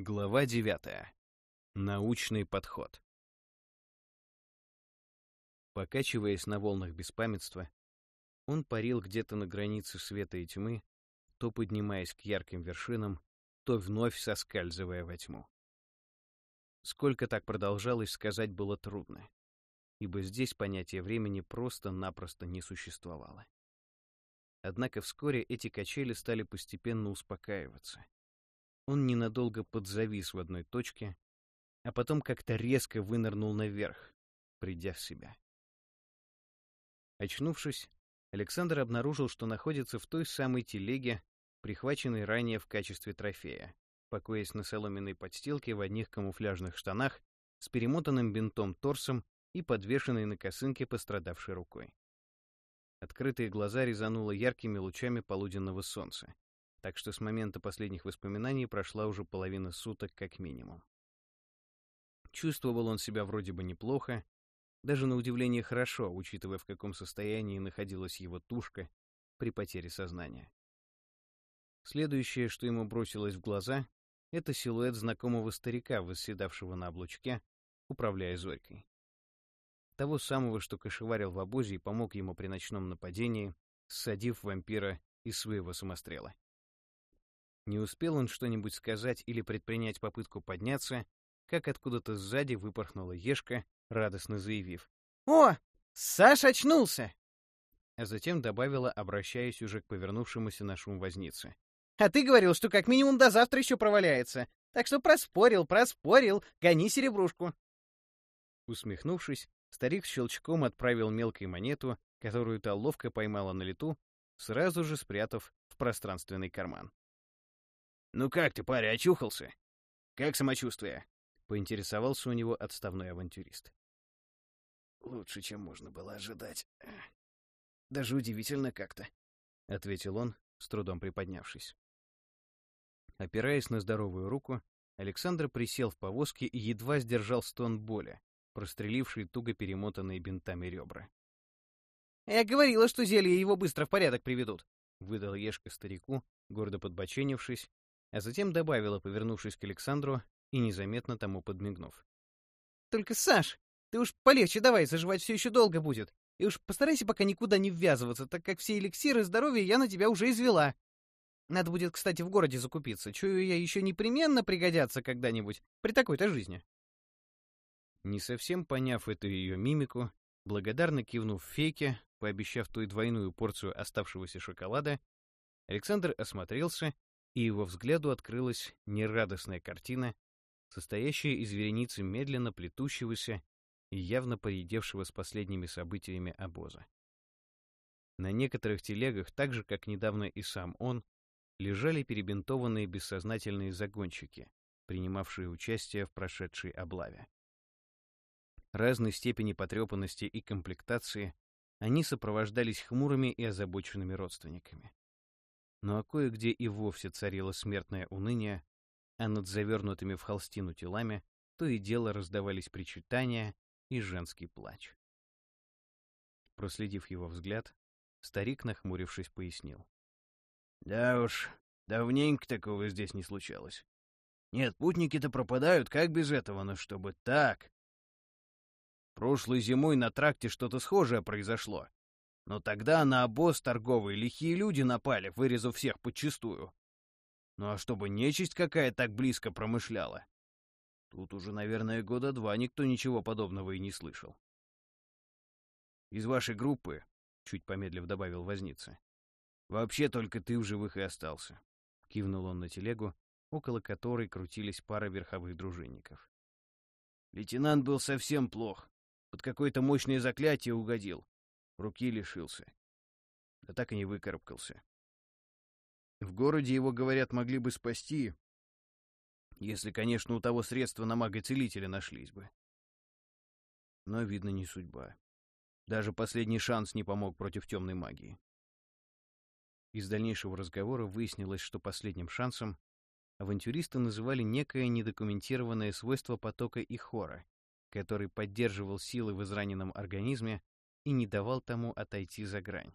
Глава 9. Научный подход. Покачиваясь на волнах беспамятства, он парил где-то на границе света и тьмы, то поднимаясь к ярким вершинам, то вновь соскальзывая во тьму. Сколько так продолжалось, сказать было трудно, ибо здесь понятие времени просто-напросто не существовало. Однако вскоре эти качели стали постепенно успокаиваться — он ненадолго подзавис в одной точке, а потом как-то резко вынырнул наверх, придя в себя. Очнувшись, Александр обнаружил, что находится в той самой телеге, прихваченной ранее в качестве трофея, покоясь на соломенной подстилке в одних камуфляжных штанах с перемотанным бинтом торсом и подвешенной на косынке пострадавшей рукой. Открытые глаза резануло яркими лучами полуденного солнца, так что с момента последних воспоминаний прошла уже половина суток как минимум. Чувствовал он себя вроде бы неплохо, даже на удивление хорошо, учитывая, в каком состоянии находилась его тушка при потере сознания. Следующее, что ему бросилось в глаза, это силуэт знакомого старика, восседавшего на облучке, управляя Зорькой. Того самого, что кошеварил в обозе и помог ему при ночном нападении, ссадив вампира из своего самострела. Не успел он что-нибудь сказать или предпринять попытку подняться, как откуда-то сзади выпорхнула Ешка, радостно заявив. «О, Саша очнулся!» А затем добавила, обращаясь уже к повернувшемуся на шум вознице. «А ты говорил, что как минимум до завтра еще проваляется. Так что проспорил, проспорил, гони серебрушку!» Усмехнувшись, старик щелчком отправил мелкой монету, которую та ловко поймала на лету, сразу же спрятав в пространственный карман. «Ну как ты, парень, очухался? Как самочувствие?» — поинтересовался у него отставной авантюрист. «Лучше, чем можно было ожидать. Даже удивительно как-то», — ответил он, с трудом приподнявшись. Опираясь на здоровую руку, Александр присел в повозке и едва сдержал стон боли, простреливший туго перемотанные бинтами ребра. «Я говорила, что зелья его быстро в порядок приведут», — выдал Ешка старику, гордо подбоченившись а затем добавила, повернувшись к Александру и незаметно тому подмигнув. «Только, Саш, ты уж полегче давай, заживать все еще долго будет. И уж постарайся пока никуда не ввязываться, так как все эликсиры здоровья я на тебя уже извела. Надо будет, кстати, в городе закупиться. Чую я еще непременно пригодятся когда-нибудь при такой-то жизни». Не совсем поняв эту ее мимику, благодарно кивнув фейке, пообещав той двойную порцию оставшегося шоколада, Александр осмотрелся и его взгляду открылась нерадостная картина, состоящая из вереницы медленно плетущегося и явно поредевшего с последними событиями обоза. На некоторых телегах, так же, как недавно и сам он, лежали перебинтованные бессознательные загонщики, принимавшие участие в прошедшей облаве. Разной степени потрепанности и комплектации они сопровождались хмурыми и озабоченными родственниками но а кое-где и вовсе царило смертное уныние, а над завернутыми в холстину телами то и дело раздавались причитания и женский плач. Проследив его взгляд, старик, нахмурившись, пояснил. «Да уж, давненько такого здесь не случалось. Нет, путники-то пропадают, как без этого, но чтобы так...» Прошлой зимой на тракте что-то схожее произошло. Но тогда на обоз торговый лихие люди напали, вырезав всех подчистую. Ну а чтобы нечисть какая так близко промышляла? Тут уже, наверное, года два никто ничего подобного и не слышал. Из вашей группы, чуть помедлив добавил возница, вообще только ты в живых и остался. Кивнул он на телегу, около которой крутились пара верховых дружинников. Лейтенант был совсем плох. Под какое-то мощное заклятие угодил. Руки лишился. Да так и не выкарабкался. В городе его, говорят, могли бы спасти, если, конечно, у того средства на мага-целителя нашлись бы. Но, видно, не судьба. Даже последний шанс не помог против темной магии. Из дальнейшего разговора выяснилось, что последним шансом авантюристы называли некое недокументированное свойство потока и хора, который поддерживал силы в израненном организме и не давал тому отойти за грань.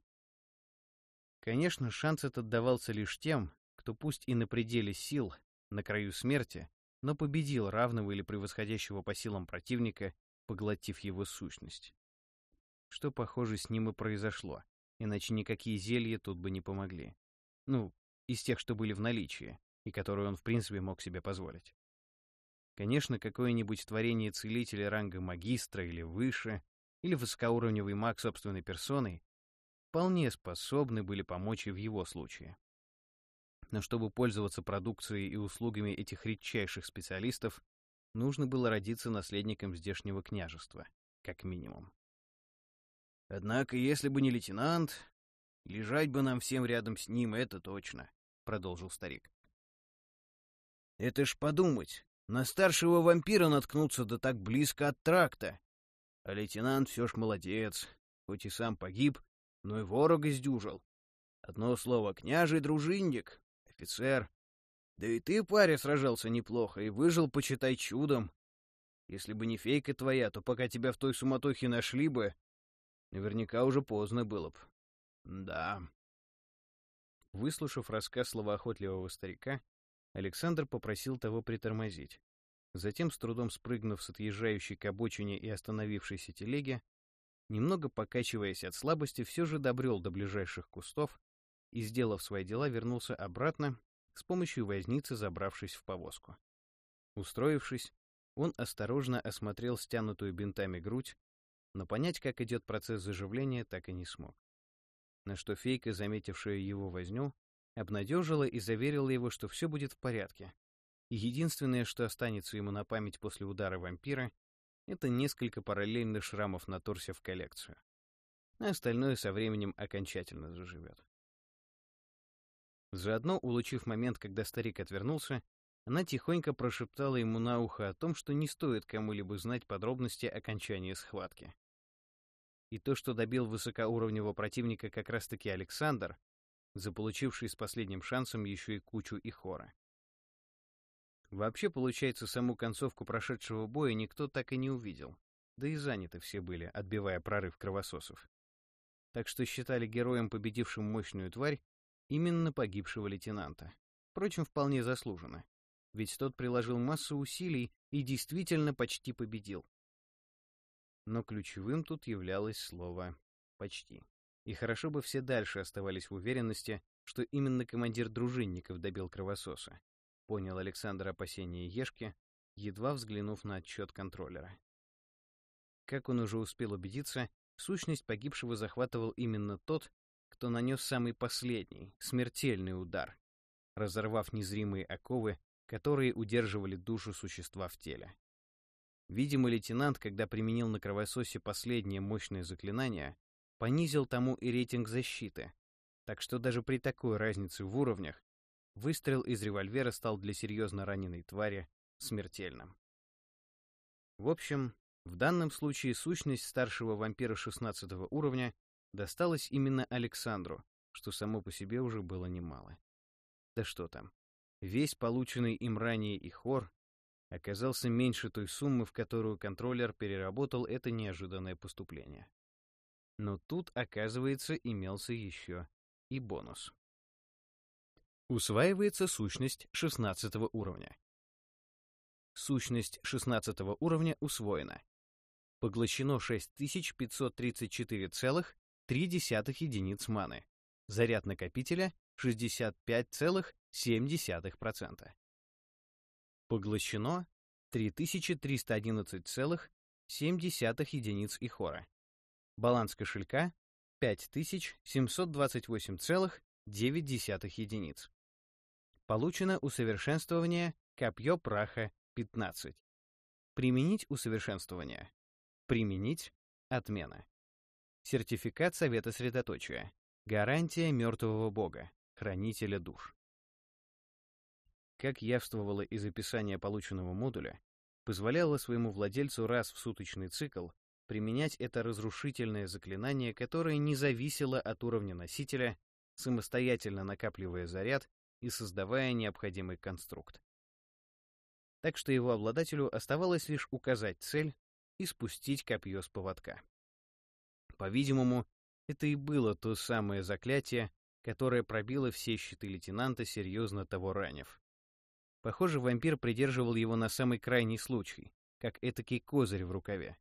Конечно, шанс этот давался лишь тем, кто пусть и на пределе сил, на краю смерти, но победил равного или превосходящего по силам противника, поглотив его сущность. Что, похоже, с ним и произошло, иначе никакие зелья тут бы не помогли. Ну, из тех, что были в наличии, и которые он в принципе мог себе позволить. Конечно, какое-нибудь творение целителя ранга магистра или выше, или высокоуровневый маг собственной персоной, вполне способны были помочь и в его случае. Но чтобы пользоваться продукцией и услугами этих редчайших специалистов, нужно было родиться наследником здешнего княжества, как минимум. «Однако, если бы не лейтенант, лежать бы нам всем рядом с ним, это точно», — продолжил старик. «Это ж подумать, на старшего вампира наткнуться да так близко от тракта. А лейтенант все ж молодец, хоть и сам погиб, но и ворога сдюжил. Одно слово — княжий дружинник, офицер. Да и ты, паря, сражался неплохо и выжил, почитай, чудом. Если бы не фейка твоя, то пока тебя в той суматохе нашли бы, наверняка уже поздно было б. Да. Выслушав рассказ словоохотливого старика, Александр попросил того притормозить. Затем, с трудом спрыгнув с отъезжающей к обочине и остановившейся телеги, немного покачиваясь от слабости, все же добрел до ближайших кустов и, сделав свои дела, вернулся обратно, с помощью возницы забравшись в повозку. Устроившись, он осторожно осмотрел стянутую бинтами грудь, но понять, как идет процесс заживления, так и не смог. На что фейка, заметившая его возню, обнадежила и заверила его, что все будет в порядке. Единственное, что останется ему на память после удара вампира, это несколько параллельных шрамов на торсе в коллекцию. А остальное со временем окончательно заживет. Заодно, улучив момент, когда старик отвернулся, она тихонько прошептала ему на ухо о том, что не стоит кому-либо знать подробности окончания схватки. И то, что добил высокоуровневого противника как раз-таки Александр, заполучивший с последним шансом еще и кучу и хора. Вообще, получается, саму концовку прошедшего боя никто так и не увидел, да и заняты все были, отбивая прорыв кровососов. Так что считали героем, победившим мощную тварь, именно погибшего лейтенанта. Впрочем, вполне заслуженно. Ведь тот приложил массу усилий и действительно почти победил. Но ключевым тут являлось слово «почти». И хорошо бы все дальше оставались в уверенности, что именно командир дружинников добил кровососа. Понял Александр опасения Ешки, едва взглянув на отчет контроллера. Как он уже успел убедиться, сущность погибшего захватывал именно тот, кто нанес самый последний, смертельный удар, разорвав незримые оковы, которые удерживали душу существа в теле. Видимо, лейтенант, когда применил на кровососе последнее мощное заклинание, понизил тому и рейтинг защиты, так что даже при такой разнице в уровнях выстрел из револьвера стал для серьезно раненой твари смертельным. В общем, в данном случае сущность старшего вампира 16 уровня досталось именно Александру, что само по себе уже было немало. Да что там, весь полученный им ранее и хор оказался меньше той суммы, в которую контроллер переработал это неожиданное поступление. Но тут, оказывается, имелся еще и бонус. Усваивается сущность 16 уровня. Сущность 16 уровня усвоена. Поглощено 6534,3 единиц маны. Заряд накопителя 65,7%. Поглощено 3311,7 единиц ихора. Баланс кошелька 5728,9 единиц. Получено усовершенствование «Копье праха 15». Применить усовершенствование. Применить отмена. Сертификат Совета Средоточия. Гарантия мертвого бога, хранителя душ. Как явствовало из описания полученного модуля, позволяло своему владельцу раз в суточный цикл применять это разрушительное заклинание, которое не зависело от уровня носителя, самостоятельно накапливая заряд и создавая необходимый конструкт. Так что его обладателю оставалось лишь указать цель и спустить копье с поводка. По-видимому, это и было то самое заклятие, которое пробило все щиты лейтенанта, серьезно того ранив. Похоже, вампир придерживал его на самый крайний случай, как этакий козырь в рукаве.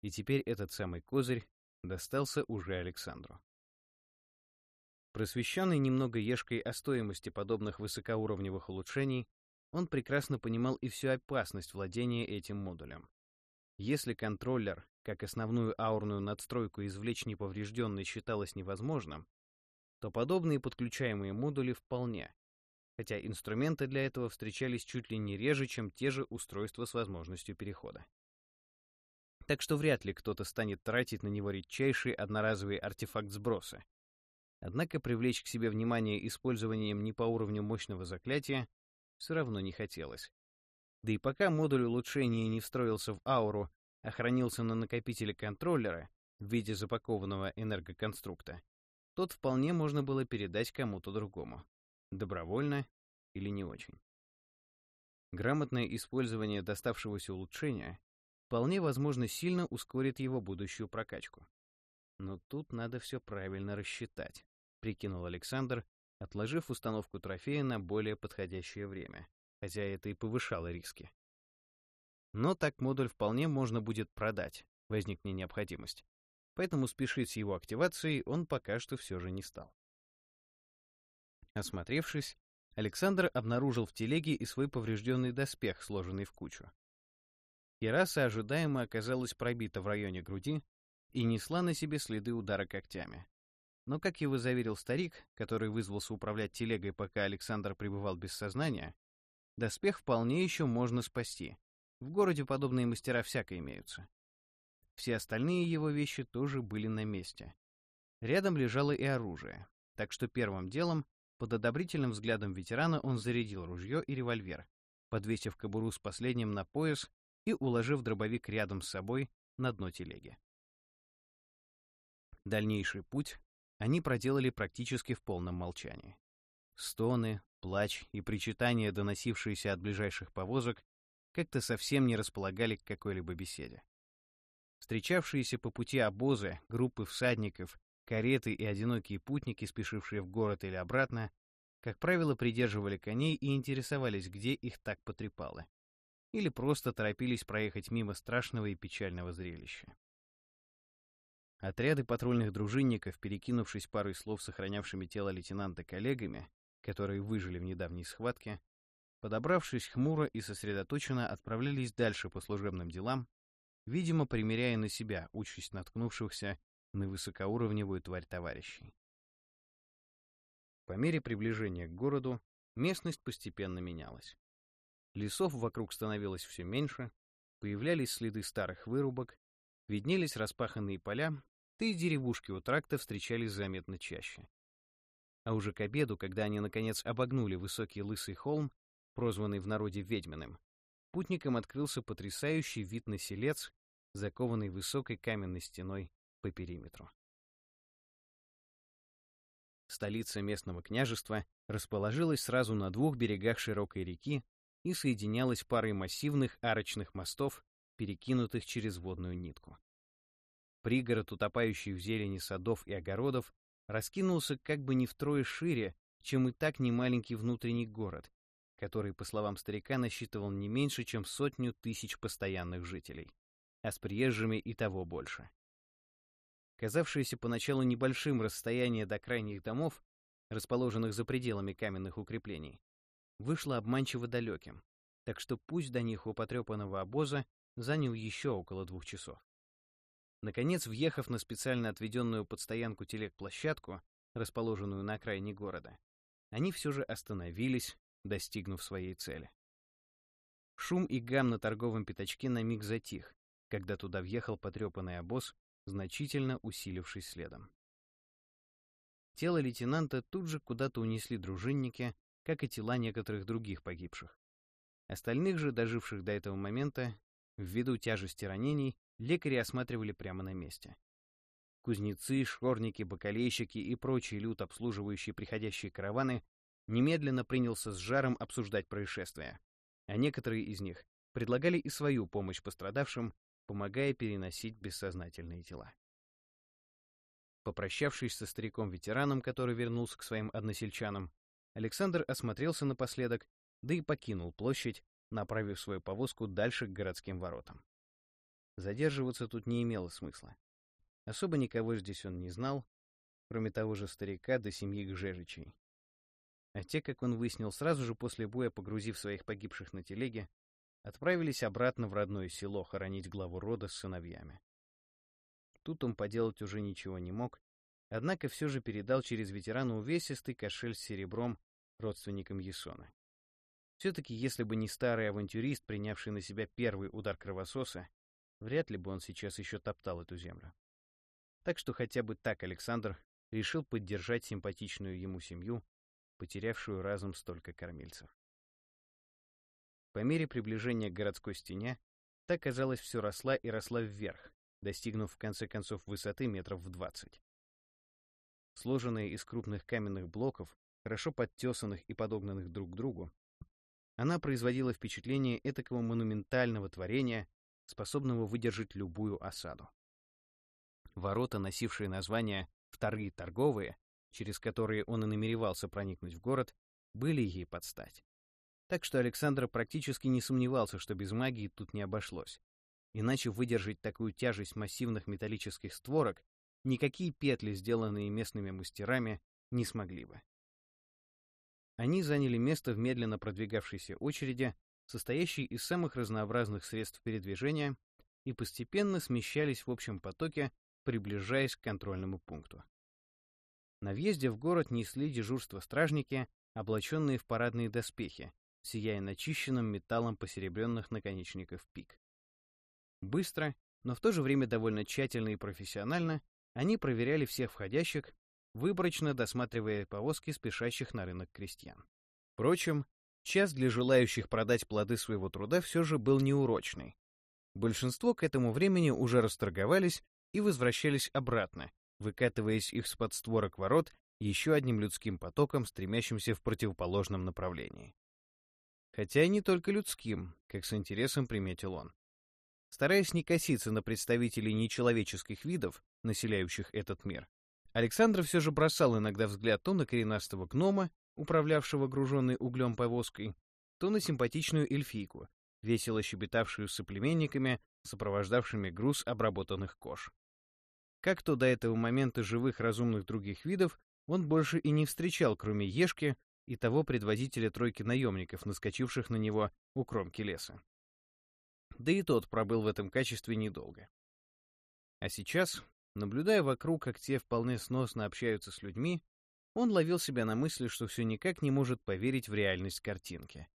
И теперь этот самый козырь достался уже Александру. Просвещенный немного ешкой о стоимости подобных высокоуровневых улучшений, он прекрасно понимал и всю опасность владения этим модулем. Если контроллер, как основную аурную надстройку извлечь неповрежденной считалось невозможным, то подобные подключаемые модули вполне, хотя инструменты для этого встречались чуть ли не реже, чем те же устройства с возможностью перехода. Так что вряд ли кто-то станет тратить на него редчайший одноразовый артефакт сброса. Однако привлечь к себе внимание использованием не по уровню мощного заклятия все равно не хотелось. Да и пока модуль улучшения не встроился в ауру, а хранился на накопителе контроллера в виде запакованного энергоконструкта, тот вполне можно было передать кому-то другому. Добровольно или не очень. Грамотное использование доставшегося улучшения вполне возможно сильно ускорит его будущую прокачку. Но тут надо все правильно рассчитать, прикинул Александр, отложив установку трофея на более подходящее время, хотя это и повышало риски. Но так модуль вполне можно будет продать, возникнет необходимость. Поэтому спешить с его активацией он пока что все же не стал. Осмотревшись, Александр обнаружил в телеге и свой поврежденный доспех, сложенный в кучу. Кераса ожидаемо оказалась пробита в районе груди и несла на себе следы удара когтями. Но, как его заверил старик, который вызвался управлять телегой, пока Александр пребывал без сознания, доспех вполне еще можно спасти. В городе подобные мастера всяко имеются. Все остальные его вещи тоже были на месте. Рядом лежало и оружие, так что первым делом под одобрительным взглядом ветерана он зарядил ружье и револьвер, подвесив кобуру с последним на пояс и уложив дробовик рядом с собой на дно телеги. Дальнейший путь они проделали практически в полном молчании. Стоны, плач и причитания, доносившиеся от ближайших повозок, как-то совсем не располагали к какой-либо беседе. Встречавшиеся по пути обозы, группы всадников Кареты и одинокие путники, спешившие в город или обратно, как правило, придерживали коней и интересовались, где их так потрепало. Или просто торопились проехать мимо страшного и печального зрелища. Отряды патрульных дружинников, перекинувшись парой слов сохранявшими тело лейтенанта коллегами, которые выжили в недавней схватке, подобравшись хмуро и сосредоточенно, отправлялись дальше по служебным делам, видимо, примеряя на себя участь наткнувшихся на высокоуровневую тварь товарищей. По мере приближения к городу местность постепенно менялась. Лесов вокруг становилось все меньше, появлялись следы старых вырубок, виднелись распаханные поля, да и деревушки у тракта встречались заметно чаще. А уже к обеду, когда они наконец обогнули высокий лысый холм, прозванный в народе Ведьминым, путникам открылся потрясающий вид на селец, закованный высокой каменной стеной по периметру. Столица местного княжества расположилась сразу на двух берегах широкой реки и соединялась парой массивных арочных мостов, перекинутых через водную нитку. Пригород, утопающий в зелени садов и огородов, раскинулся как бы не втрое шире, чем и так немаленький внутренний город, который, по словам старика, насчитывал не меньше, чем сотню тысяч постоянных жителей, а с приезжими и того больше. Казавшееся поначалу небольшим расстояние до крайних домов, расположенных за пределами каменных укреплений, вышло обманчиво далеким, так что путь до них у потрепанного обоза занял еще около двух часов. Наконец, въехав на специально отведенную под стоянку телег-площадку, расположенную на окраине города, они все же остановились, достигнув своей цели. Шум и гам на торговом пятачке на миг затих, когда туда въехал потрепанный обоз значительно усилившись следом. Тело лейтенанта тут же куда-то унесли дружинники, как и тела некоторых других погибших. Остальных же, доживших до этого момента, ввиду тяжести ранений, лекари осматривали прямо на месте. Кузнецы, шкорники, бакалейщики и прочие люд, обслуживающие приходящие караваны, немедленно принялся с жаром обсуждать происшествие, а некоторые из них предлагали и свою помощь пострадавшим, помогая переносить бессознательные тела. Попрощавшись со стариком-ветераном, который вернулся к своим односельчанам, Александр осмотрелся напоследок да и покинул площадь, направив свою повозку дальше к городским воротам. Задерживаться тут не имело смысла. Особо никого здесь он не знал, кроме того же старика до семьи Гжежичей. А те, как он выяснил сразу же после боя, погрузив своих погибших на телеге, отправились обратно в родное село хоронить главу рода с сыновьями. Тут он поделать уже ничего не мог, однако все же передал через ветерана увесистый кошель с серебром родственникам Есона. Все-таки, если бы не старый авантюрист, принявший на себя первый удар кровососа, вряд ли бы он сейчас еще топтал эту землю. Так что хотя бы так Александр решил поддержать симпатичную ему семью, потерявшую разом столько кормильцев. По мере приближения к городской стене, та, казалось, все росла и росла вверх, достигнув в конце концов высоты метров в двадцать. Сложенная из крупных каменных блоков, хорошо подтесанных и подогнанных друг к другу, она производила впечатление этакого монументального творения, способного выдержать любую осаду. Ворота, носившие название «Вторые торговые», через которые он и намеревался проникнуть в город, были ей под стать. Так что Александр практически не сомневался, что без магии тут не обошлось. Иначе выдержать такую тяжесть массивных металлических створок никакие петли, сделанные местными мастерами, не смогли бы. Они заняли место в медленно продвигавшейся очереди, состоящей из самых разнообразных средств передвижения, и постепенно смещались в общем потоке, приближаясь к контрольному пункту. На въезде в город несли дежурство стражники, облаченные в парадные доспехи, сияя начищенным металлом посеребренных наконечников пик. Быстро, но в то же время довольно тщательно и профессионально, они проверяли всех входящих, выборочно досматривая повозки спешащих на рынок крестьян. Впрочем, час для желающих продать плоды своего труда все же был неурочный. Большинство к этому времени уже расторговались и возвращались обратно, выкатываясь их с подстворок ворот еще одним людским потоком, стремящимся в противоположном направлении. Хотя и не только людским, как с интересом приметил он. Стараясь не коситься на представителей нечеловеческих видов, населяющих этот мир, Александр все же бросал иногда взгляд то на коренастого гнома, управлявшего груженной углем повозкой, то на симпатичную эльфийку, весело щебетавшую с соплеменниками, сопровождавшими груз обработанных кож. Как то до этого момента живых разумных других видов, он больше и не встречал, кроме Ешки и того предводителя тройки наемников, наскочивших на него у кромки леса. Да и тот пробыл в этом качестве недолго. А сейчас, наблюдая вокруг, как те вполне сносно общаются с людьми, он ловил себя на мысли, что все никак не может поверить в реальность картинки.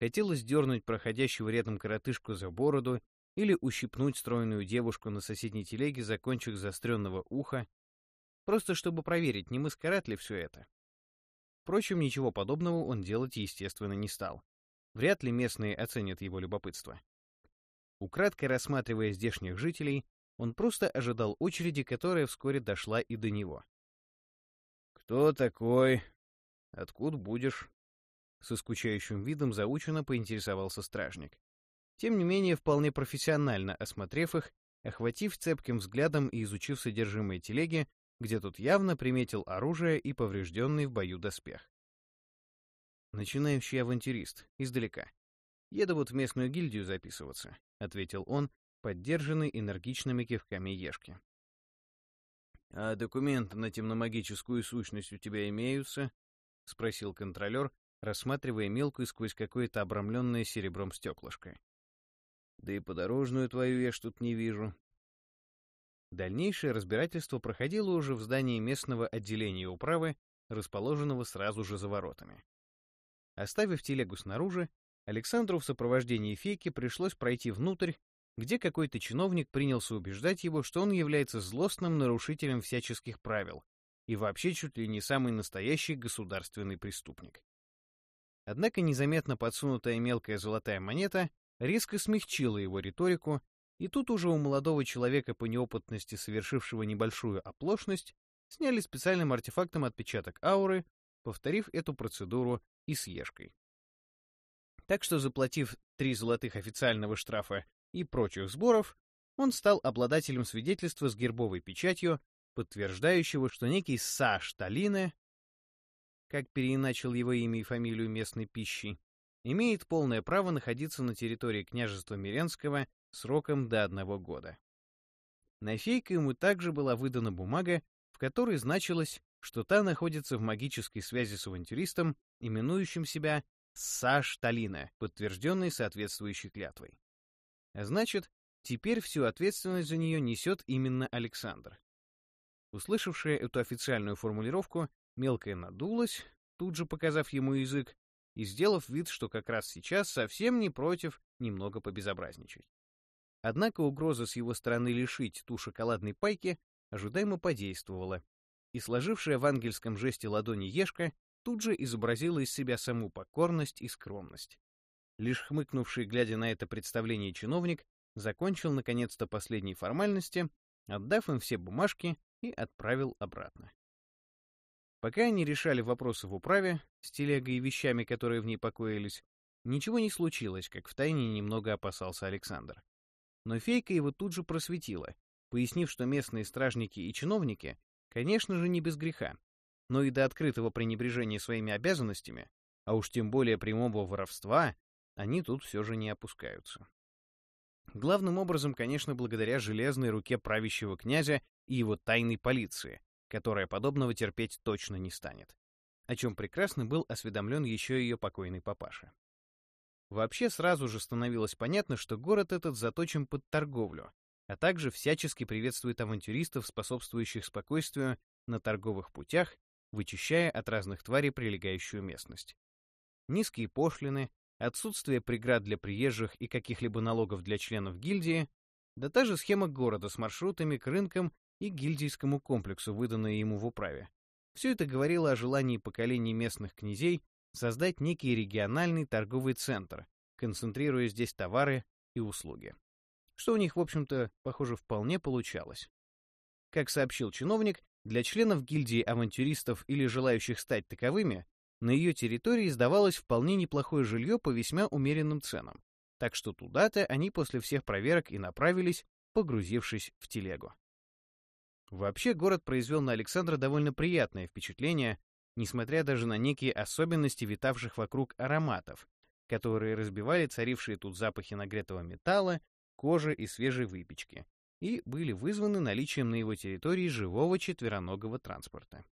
Хотелось дернуть проходящего рядом коротышку за бороду или ущипнуть стройную девушку на соседней телеге за кончик заостренного уха, просто чтобы проверить, не маскарад ли все это. Впрочем, ничего подобного он делать, естественно, не стал. Вряд ли местные оценят его любопытство. Украдкой рассматривая здешних жителей, он просто ожидал очереди, которая вскоре дошла и до него. «Кто такой? Откуда будешь?» Со скучающим видом заученно поинтересовался стражник. Тем не менее, вполне профессионально осмотрев их, охватив цепким взглядом и изучив содержимое телеги, где тут явно приметил оружие и поврежденный в бою доспех. Начинающий авантюрист, издалека. Еду вот в местную гильдию записываться. — ответил он, поддержанный энергичными кивками Ешки. «А документы на темномагическую сущность у тебя имеются?» — спросил контролер, рассматривая мелкую сквозь какое-то обрамленное серебром стеклышко. «Да и подорожную твою я что-то не вижу». Дальнейшее разбирательство проходило уже в здании местного отделения управы, расположенного сразу же за воротами. Оставив телегу снаружи, Александру в сопровождении фейки пришлось пройти внутрь, где какой-то чиновник принялся убеждать его, что он является злостным нарушителем всяческих правил и вообще чуть ли не самый настоящий государственный преступник. Однако незаметно подсунутая мелкая золотая монета резко смягчила его риторику, и тут уже у молодого человека по неопытности, совершившего небольшую оплошность, сняли специальным артефактом отпечаток ауры, повторив эту процедуру и с Ешкой. Так что, заплатив три золотых официального штрафа и прочих сборов, он стал обладателем свидетельства с гербовой печатью, подтверждающего, что некий Саш Талине, как переиначил его имя и фамилию местной пищи, имеет полное право находиться на территории княжества Миренского сроком до одного года. На фейка ему также была выдана бумага, в которой значилось, что та находится в магической связи с авантюристом, именующим себя Саш Талина, подтвержденной соответствующей клятвой. Значит, теперь всю ответственность за нее несет именно Александр. Услышавшая эту официальную формулировку, мелкая надулась, тут же показав ему язык, и сделав вид, что как раз сейчас совсем не против немного побезобразничать. Однако угроза с его стороны лишить ту шоколадной пайки ожидаемо подействовала, и сложившая в ангельском жесте ладони Ешка тут же изобразила из себя саму покорность и скромность. Лишь хмыкнувший, глядя на это представление чиновник, закончил наконец-то последние формальности, отдав им все бумажки и отправил обратно. Пока они решали вопросы в управе, с телегой и вещами, которые в ней покоились, ничего не случилось, как втайне немного опасался Александр. Но фейка его тут же просветила, пояснив, что местные стражники и чиновники, конечно же, не без греха, но и до открытого пренебрежения своими обязанностями, а уж тем более прямого воровства, они тут все же не опускаются. Главным образом, конечно, благодаря железной руке правящего князя и его тайной полиции, которая подобного терпеть точно не станет, о чем прекрасно был осведомлен еще ее покойный папаша. Вообще сразу же становилось понятно, что город этот заточен под торговлю, а также всячески приветствует авантюристов, способствующих спокойствию на торговых путях, вычищая от разных тварей прилегающую местность. Низкие пошлины, отсутствие преград для приезжих и каких-либо налогов для членов гильдии, да та же схема города с маршрутами к рынкам и гильдийскому комплексу, выданные ему в управе. Все это говорило о желании поколений местных князей создать некий региональный торговый центр, концентрируя здесь товары и услуги. Что у них, в общем-то, похоже, вполне получалось. Как сообщил чиновник, для членов гильдии авантюристов или желающих стать таковыми, на ее территории сдавалось вполне неплохое жилье по весьма умеренным ценам, так что туда-то они после всех проверок и направились, погрузившись в телегу. Вообще город произвел на Александра довольно приятное впечатление, несмотря даже на некие особенности витавших вокруг ароматов, которые разбивали царившие тут запахи нагретого металла, кожи и свежей выпечки, и были вызваны наличием на его территории живого четвероногого транспорта.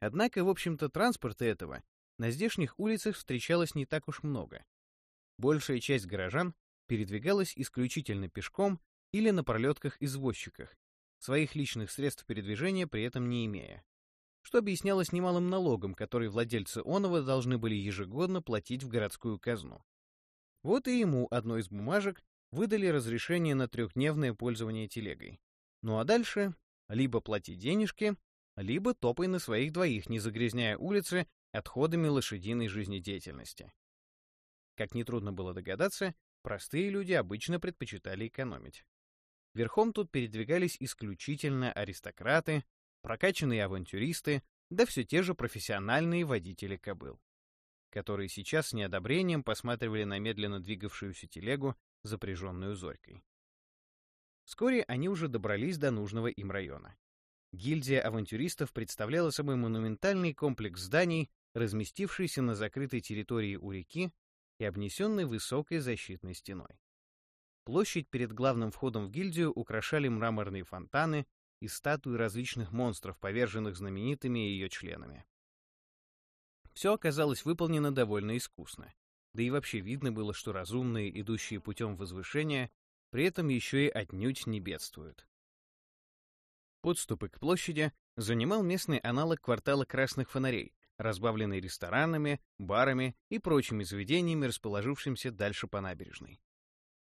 Однако, в общем-то, транспорта этого на здешних улицах встречалось не так уж много. Большая часть горожан передвигалась исключительно пешком или на пролетках-извозчиках, своих личных средств передвижения при этом не имея, что объяснялось немалым налогом, который владельцы Онова должны были ежегодно платить в городскую казну. Вот и ему одной из бумажек выдали разрешение на трехдневное пользование телегой. Ну а дальше либо плати денежки, либо топай на своих двоих, не загрязняя улицы отходами лошадиной жизнедеятельности. Как нетрудно было догадаться, простые люди обычно предпочитали экономить. Верхом тут передвигались исключительно аристократы, прокачанные авантюристы, да все те же профессиональные водители кобыл, которые сейчас с неодобрением посматривали на медленно двигавшуюся телегу, запряженную зорькой. Вскоре они уже добрались до нужного им района. Гильдия авантюристов представляла собой монументальный комплекс зданий, разместившийся на закрытой территории у реки и обнесенный высокой защитной стеной. Площадь перед главным входом в гильдию украшали мраморные фонтаны и статуи различных монстров, поверженных знаменитыми ее членами. Все оказалось выполнено довольно искусно, да и вообще видно было, что разумные, идущие путем возвышения, при этом еще и отнюдь не бедствуют. Подступы к площади занимал местный аналог квартала красных фонарей, разбавленный ресторанами, барами и прочими заведениями, расположившимися дальше по набережной.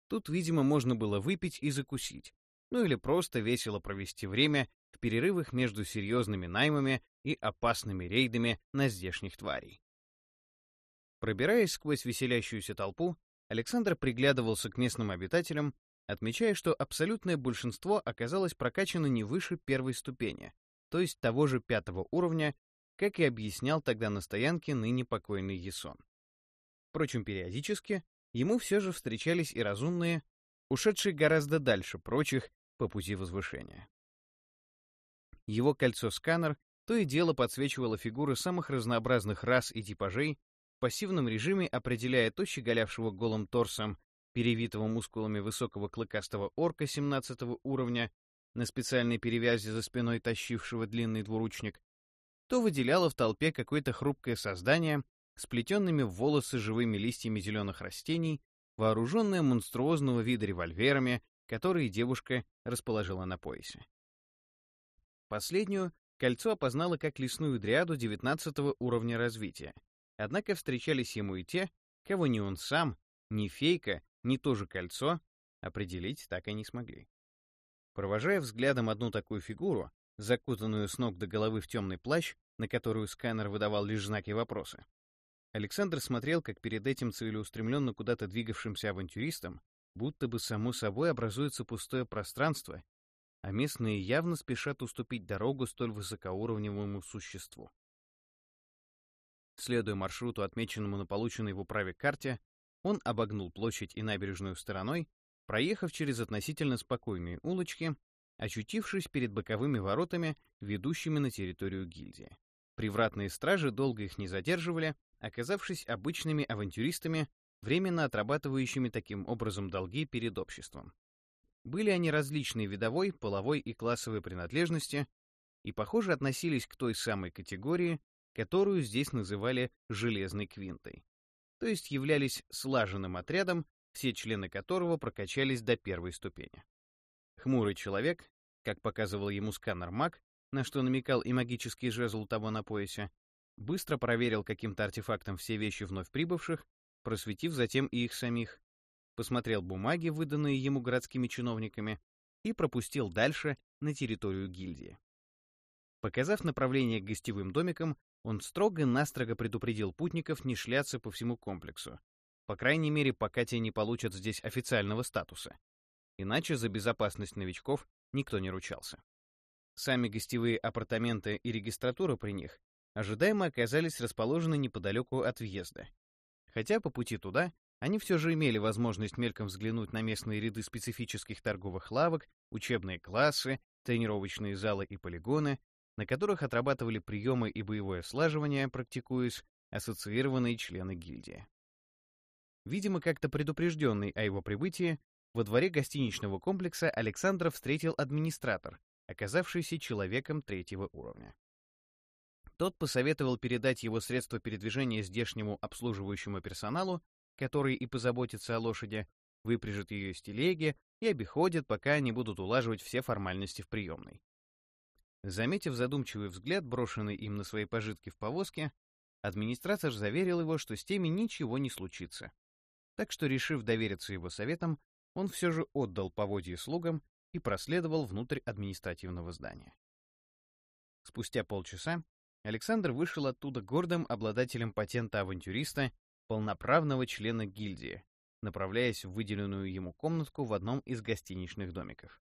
Тут, видимо, можно было выпить и закусить, ну или просто весело провести время в перерывах между серьезными наймами и опасными рейдами на здешних тварей. Пробираясь сквозь веселящуюся толпу, Александр приглядывался к местным обитателям, отмечая, что абсолютное большинство оказалось прокачано не выше первой ступени, то есть того же пятого уровня, как и объяснял тогда на стоянке ныне покойный Есон. Впрочем, периодически ему все же встречались и разумные, ушедшие гораздо дальше прочих по пути возвышения. Его кольцо-сканер то и дело подсвечивало фигуры самых разнообразных рас и типажей, в пассивном режиме определяя то щеголявшего голым торсом, перевитого мускулами высокого клыкастого орка 17 уровня, на специальной перевязи за спиной тащившего длинный двуручник, то выделяло в толпе какое-то хрупкое создание, сплетенными в волосы живыми листьями зеленых растений, вооруженное монструозного вида револьверами, которые девушка расположила на поясе. Последнюю кольцо опознало как лесную дриаду 19 уровня развития, однако встречались ему и те, кого ни он сам, ни фейка, ни то же кольцо определить так и не смогли. Провожая взглядом одну такую фигуру, закутанную с ног до головы в темный плащ, на которую сканер выдавал лишь знаки вопроса, Александр смотрел, как перед этим целеустремленно куда-то двигавшимся авантюристом, будто бы само собой образуется пустое пространство, а местные явно спешат уступить дорогу столь высокоуровневому существу. Следуя маршруту, отмеченному на полученной в управе карте, он обогнул площадь и набережную стороной, проехав через относительно спокойные улочки, очутившись перед боковыми воротами, ведущими на территорию гильдии. Привратные стражи долго их не задерживали, оказавшись обычными авантюристами, временно отрабатывающими таким образом долги перед обществом. Были они различной видовой, половой и классовой принадлежности и, похоже, относились к той самой категории, которую здесь называли «железной квинтой», то есть являлись слаженным отрядом, все члены которого прокачались до первой ступени. Хмурый человек, как показывал ему сканер маг, на что намекал и магический жезл того на поясе, быстро проверил каким-то артефактом все вещи вновь прибывших, просветив затем и их самих, посмотрел бумаги, выданные ему городскими чиновниками, и пропустил дальше на территорию гильдии. Показав направление к гостевым домикам, он строго-настрого предупредил путников не шляться по всему комплексу, по крайней мере, пока те не получат здесь официального статуса. Иначе за безопасность новичков никто не ручался. Сами гостевые апартаменты и регистратура при них ожидаемо оказались расположены неподалеку от въезда. Хотя по пути туда они все же имели возможность мельком взглянуть на местные ряды специфических торговых лавок, учебные классы, тренировочные залы и полигоны, на которых отрабатывали приемы и боевое слаживание, практикуясь, ассоциированные члены гильдии. Видимо, как-то предупрежденный о его прибытии, во дворе гостиничного комплекса Александра встретил администратор, оказавшийся человеком третьего уровня. Тот посоветовал передать его средства передвижения здешнему обслуживающему персоналу, который и позаботится о лошади, выпряжет ее из телеги и обиходит, пока они будут улаживать все формальности в приемной. Заметив задумчивый взгляд, брошенный им на свои пожитки в повозке, администратор заверил его, что с теми ничего не случится. Так что, решив довериться его советам, он все же отдал поводье слугам и проследовал внутрь административного здания. Спустя полчаса Александр вышел оттуда гордым обладателем патента авантюриста, полноправного члена гильдии, направляясь в выделенную ему комнатку в одном из гостиничных домиков.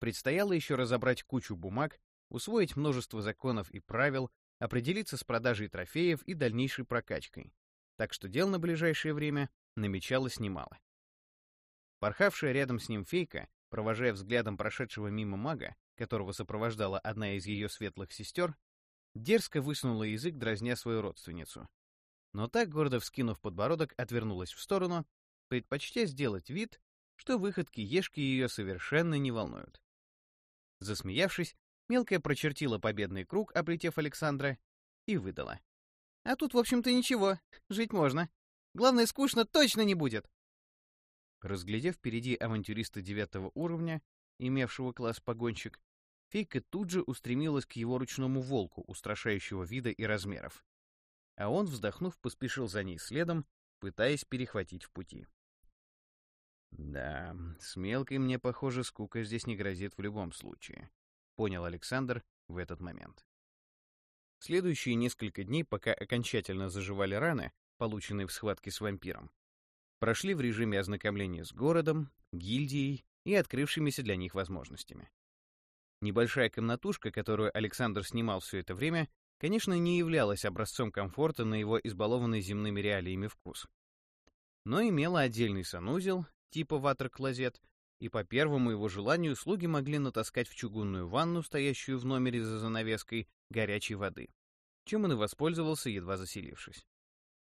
Предстояло еще разобрать кучу бумаг, усвоить множество законов и правил, определиться с продажей трофеев и дальнейшей прокачкой, так что дел на ближайшее время намечалось немало. Порхавшая рядом с ним фейка, провожая взглядом прошедшего мимо мага, которого сопровождала одна из ее светлых сестер, Дерзко высунула язык, дразня свою родственницу. Но так, гордо вскинув подбородок, отвернулась в сторону, предпочтя сделать вид, что выходки Ешки ее совершенно не волнуют. Засмеявшись, мелкая прочертила победный круг, облетев Александра, и выдала. «А тут, в общем-то, ничего, жить можно. Главное, скучно точно не будет!» Разглядев впереди авантюриста девятого уровня, имевшего класс погонщик, Фейка тут же устремилась к его ручному волку, устрашающего вида и размеров. А он, вздохнув, поспешил за ней следом, пытаясь перехватить в пути. «Да, с мелкой мне, похоже, скука здесь не грозит в любом случае», — понял Александр в этот момент. Следующие несколько дней, пока окончательно заживали раны, полученные в схватке с вампиром, прошли в режиме ознакомления с городом, гильдией и открывшимися для них возможностями. Небольшая комнатушка, которую Александр снимал все это время, конечно, не являлась образцом комфорта на его избалованный земными реалиями вкус. Но имела отдельный санузел, типа ватер-клозет, и по первому его желанию слуги могли натаскать в чугунную ванну, стоящую в номере за занавеской, горячей воды, чем он и воспользовался, едва заселившись.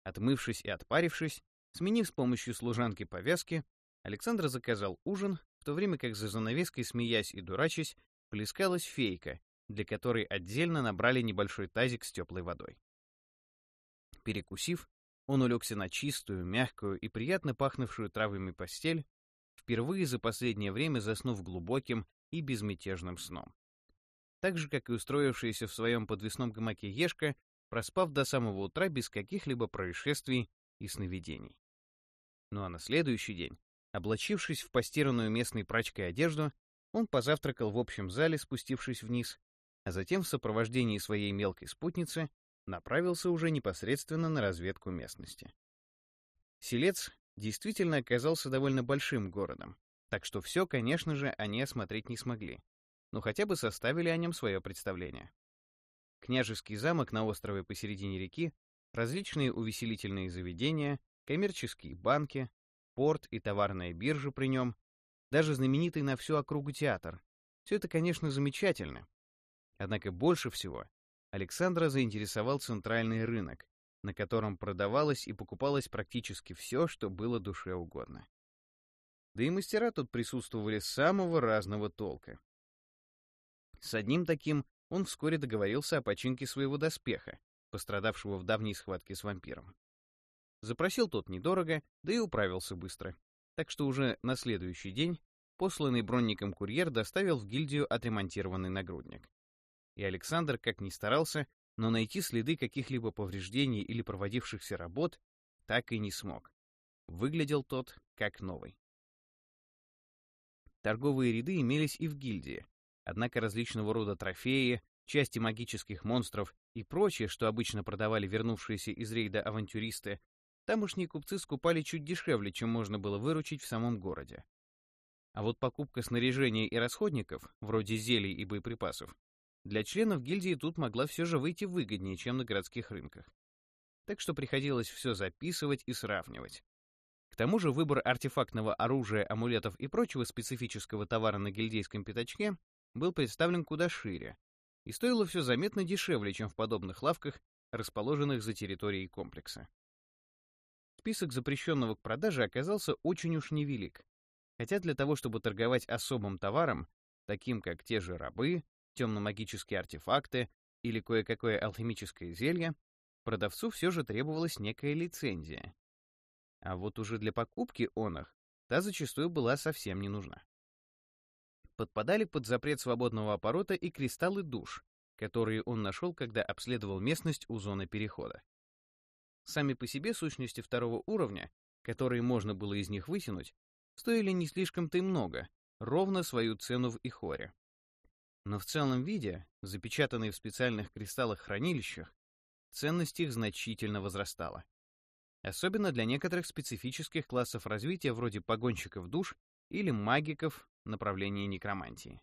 Отмывшись и отпарившись, сменив с помощью служанки повязки, Александр заказал ужин, в то время как за занавеской, смеясь и дурачась, плескалась фейка, для которой отдельно набрали небольшой тазик с теплой водой. Перекусив, он улегся на чистую, мягкую и приятно пахнувшую травами постель, впервые за последнее время заснув глубоким и безмятежным сном. Так же, как и устроившаяся в своем подвесном гамаке Ешка, проспав до самого утра без каких-либо происшествий и сновидений. Ну а на следующий день, облачившись в постиранную местной прачкой одежду, он позавтракал в общем зале, спустившись вниз, а затем в сопровождении своей мелкой спутницы направился уже непосредственно на разведку местности. Селец действительно оказался довольно большим городом, так что все, конечно же, они осмотреть не смогли, но хотя бы составили о нем свое представление. Княжеский замок на острове посередине реки, различные увеселительные заведения, коммерческие банки, порт и товарная биржа при нем, даже знаменитый на всю округу театр. Все это, конечно, замечательно. Однако больше всего Александра заинтересовал центральный рынок, на котором продавалось и покупалось практически все, что было душе угодно. Да и мастера тут присутствовали самого разного толка. С одним таким он вскоре договорился о починке своего доспеха, пострадавшего в давней схватке с вампиром. Запросил тот недорого, да и управился быстро. Так что уже на следующий день посланный бронником курьер доставил в гильдию отремонтированный нагрудник. И Александр, как ни старался, но найти следы каких-либо повреждений или проводившихся работ так и не смог. Выглядел тот как новый. Торговые ряды имелись и в гильдии, Однако различного рода трофеи, части магических монстров и прочее, что обычно продавали вернувшиеся из рейда авантюристы, тамошние купцы скупали чуть дешевле, чем можно было выручить в самом городе. А вот покупка снаряжения и расходников, вроде зелий и боеприпасов, для членов гильдии тут могла все же выйти выгоднее, чем на городских рынках. Так что приходилось все записывать и сравнивать. К тому же выбор артефактного оружия, амулетов и прочего специфического товара на гильдейском пятачке был представлен куда шире, и стоило все заметно дешевле, чем в подобных лавках, расположенных за территорией комплекса. Список запрещенного к продаже оказался очень уж невелик, хотя для того, чтобы торговать особым товаром, таким как те же рабы, темно-магические артефакты или кое-какое алхимическое зелье, продавцу все же требовалась некая лицензия. А вот уже для покупки он их та зачастую была совсем не нужна подпадали под запрет свободного оборота и кристаллы душ, которые он нашел, когда обследовал местность у зоны перехода. Сами по себе сущности второго уровня, которые можно было из них вытянуть, стоили не слишком-то и много, ровно свою цену в Ихоре. Но в целом виде, запечатанные в специальных кристаллах-хранилищах, ценность их значительно возрастала. Особенно для некоторых специфических классов развития вроде погонщиков душ или магиков направлении некромантии.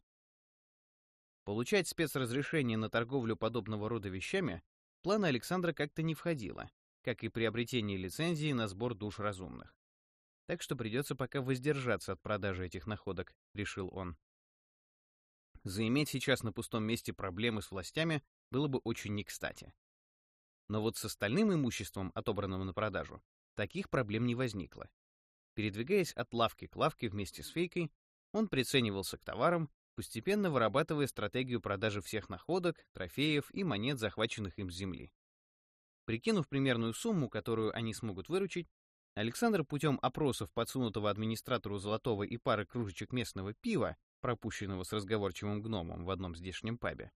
Получать спецразрешение на торговлю подобного рода вещами планы Александра как-то не входило, как и приобретение лицензии на сбор душ разумных. Так что придется пока воздержаться от продажи этих находок, решил он. Заиметь сейчас на пустом месте проблемы с властями было бы очень не кстати. Но вот с остальным имуществом, отобранным на продажу, таких проблем не возникло. Передвигаясь от лавки к лавке вместе с фейкой, он приценивался к товарам, постепенно вырабатывая стратегию продажи всех находок, трофеев и монет, захваченных им с земли. Прикинув примерную сумму, которую они смогут выручить, Александр путем опросов подсунутого администратору золотого и пары кружечек местного пива, пропущенного с разговорчивым гномом в одном здешнем пабе,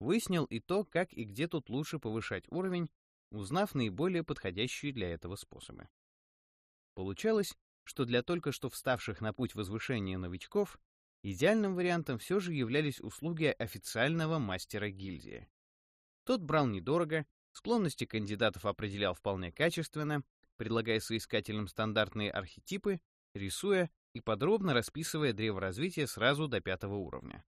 выяснил и то, как и где тут лучше повышать уровень, узнав наиболее подходящие для этого способы. Получалось, что для только что вставших на путь возвышения новичков идеальным вариантом все же являлись услуги официального мастера гильдии. Тот брал недорого, склонности кандидатов определял вполне качественно, предлагая соискателям стандартные архетипы, рисуя и подробно расписывая древо развития сразу до пятого уровня.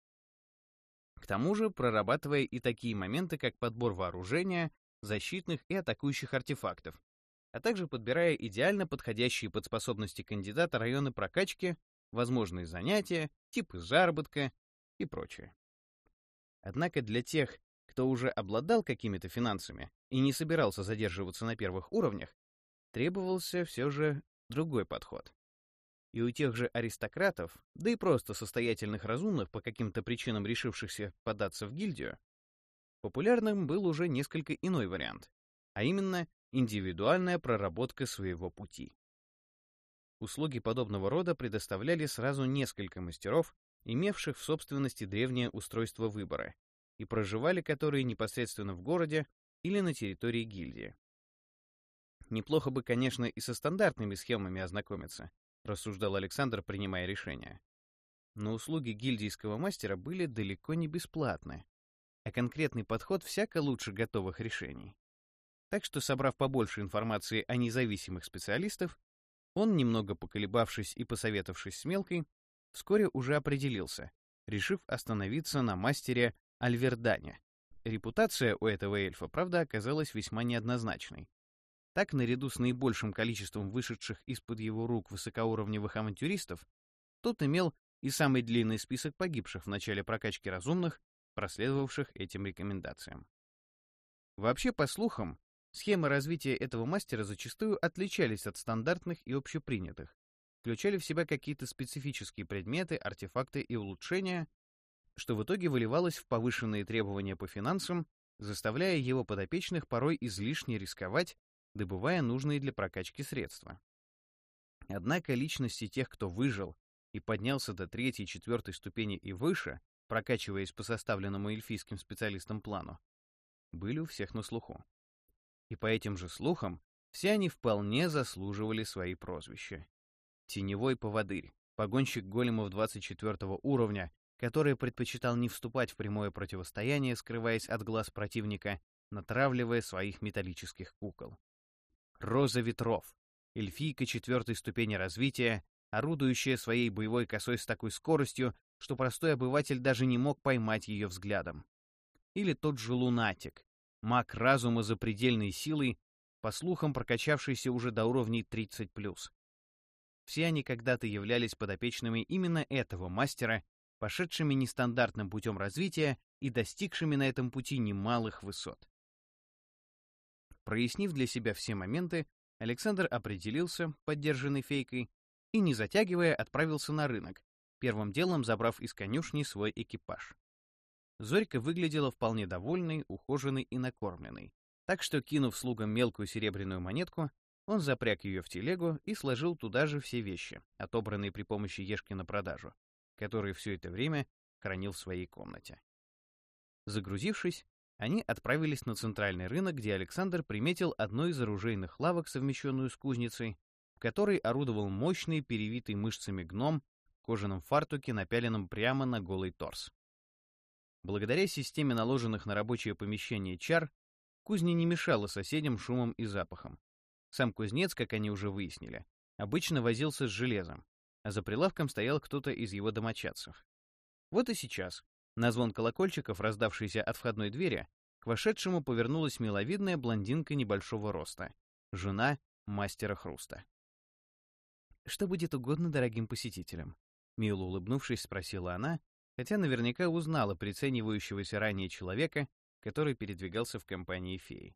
К тому же прорабатывая и такие моменты, как подбор вооружения, защитных и атакующих артефактов, а также подбирая идеально подходящие под способности кандидата районы прокачки, возможные занятия, типы заработка и прочее. Однако для тех, кто уже обладал какими-то финансами и не собирался задерживаться на первых уровнях, Требовался все же другой подход. И у тех же аристократов, да и просто состоятельных разумных, по каким-то причинам решившихся податься в гильдию, популярным был уже несколько иной вариант, а именно индивидуальная проработка своего пути. Услуги подобного рода предоставляли сразу несколько мастеров, имевших в собственности древнее устройство выбора, и проживали которые непосредственно в городе или на территории гильдии. Неплохо бы, конечно, и со стандартными схемами ознакомиться, рассуждал Александр, принимая решение. Но услуги гильдийского мастера были далеко не бесплатны, а конкретный подход всяко лучше готовых решений. Так что, собрав побольше информации о независимых специалистах, он, немного поколебавшись и посоветовавшись с Мелкой, вскоре уже определился, решив остановиться на мастере Альвердане. Репутация у этого эльфа, правда, оказалась весьма неоднозначной. Так, наряду с наибольшим количеством вышедших из-под его рук высокоуровневых авантюристов, тот имел и самый длинный список погибших в начале прокачки разумных, проследовавших этим рекомендациям. Вообще, по слухам, схемы развития этого мастера зачастую отличались от стандартных и общепринятых, включали в себя какие-то специфические предметы, артефакты и улучшения, что в итоге выливалось в повышенные требования по финансам, заставляя его подопечных порой излишне рисковать, добывая нужные для прокачки средства. Однако личности тех, кто выжил и поднялся до третьей, четвертой ступени и выше, прокачиваясь по составленному эльфийским специалистам плану, были у всех на слуху. И по этим же слухам, все они вполне заслуживали свои прозвища. Теневой поводырь, погонщик големов 24 уровня, который предпочитал не вступать в прямое противостояние, скрываясь от глаз противника, натравливая своих металлических кукол. Роза ветров, эльфийка четвертой ступени развития, орудующая своей боевой косой с такой скоростью, что простой обыватель даже не мог поймать ее взглядом. Или тот же лунатик, маг разума запредельной силой, по слухам прокачавшийся уже до уровней 30+. Все они когда-то являлись подопечными именно этого мастера, пошедшими нестандартным путем развития и достигшими на этом пути немалых высот. Прояснив для себя все моменты, Александр определился, поддержанный фейкой, и, не затягивая, отправился на рынок, первым делом забрав из конюшни свой экипаж. Зорька выглядела вполне довольной, ухоженной и накормленной, так что, кинув слугам мелкую серебряную монетку, он запряг ее в телегу и сложил туда же все вещи, отобранные при помощи Ешки на продажу, которые все это время хранил в своей комнате. Загрузившись, они отправились на центральный рынок, где Александр приметил одну из оружейных лавок, совмещенную с кузницей, в которой орудовал мощный, перевитый мышцами гном в кожаном фартуке, напяленном прямо на голый торс. Благодаря системе наложенных на рабочее помещение чар, кузня не мешала соседям шумом и запахом, сам кузнец, как они уже выяснили, обычно возился с железом, а за прилавком стоял кто-то из его домочадцев. Вот и сейчас, на звон колокольчиков, раздавшийся от входной двери, к вошедшему повернулась миловидная блондинка небольшого роста, жена мастера хруста. «Что будет угодно дорогим посетителям?» Мило улыбнувшись, спросила она, хотя наверняка узнала приценивающегося ранее человека, который передвигался в компании феи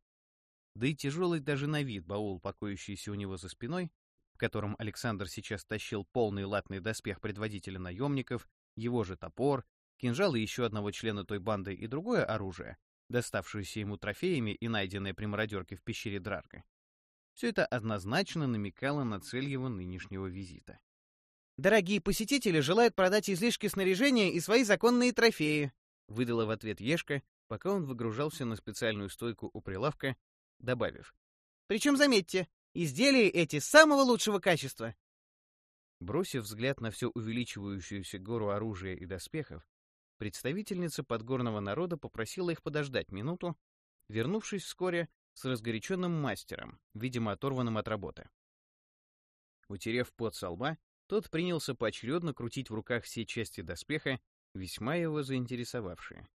да и тяжелый даже на вид баул, покоящийся у него за спиной, в котором Александр сейчас тащил полный латный доспех предводителя наемников, его же топор, кинжал и еще одного члена той банды и другое оружие, доставшееся ему трофеями и найденное при мародерке в пещере Драрка. Все это однозначно намекало на цель его нынешнего визита. «Дорогие посетители желают продать излишки снаряжения и свои законные трофеи», выдала в ответ Ешка, пока он выгружался на специальную стойку у прилавка, добавив. «Причем, заметьте, изделия эти самого лучшего качества». Бросив взгляд на все увеличивающуюся гору оружия и доспехов, представительница подгорного народа попросила их подождать минуту, вернувшись вскоре с разгоряченным мастером, видимо, оторванным от работы. Утерев пот со лба, тот принялся поочередно крутить в руках все части доспеха, весьма его заинтересовавшие.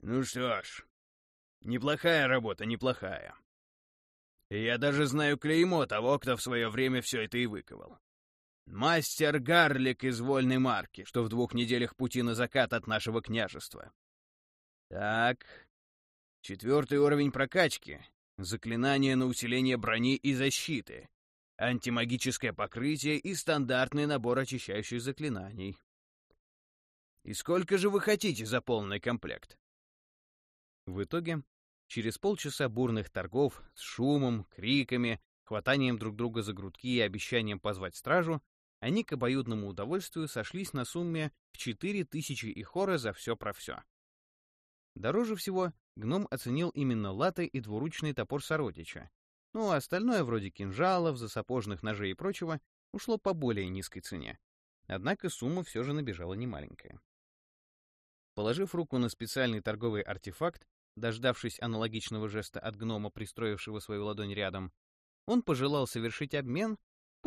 «Ну что ж, Неплохая работа, неплохая. Я даже знаю клеймо того, кто в свое время все это и выковал. Мастер Гарлик из вольной марки, что в двух неделях пути на закат от нашего княжества. Так, четвертый уровень прокачки. Заклинания на усиление брони и защиты, антимагическое покрытие и стандартный набор очищающих заклинаний. И сколько же вы хотите за полный комплект? В итоге, через полчаса бурных торгов с шумом, криками, хватанием друг друга за грудки и обещанием позвать стражу, они к обоюдному удовольствию сошлись на сумме в 4000 ихора за все про все. Дороже всего гном оценил именно латы и двуручный топор сородича, ну а остальное, вроде кинжалов, засапожных ножей и прочего, ушло по более низкой цене. Однако сумма все же набежала немаленькая. Положив руку на специальный торговый артефакт, дождавшись аналогичного жеста от гнома, пристроившего свою ладонь рядом, он пожелал совершить обмен,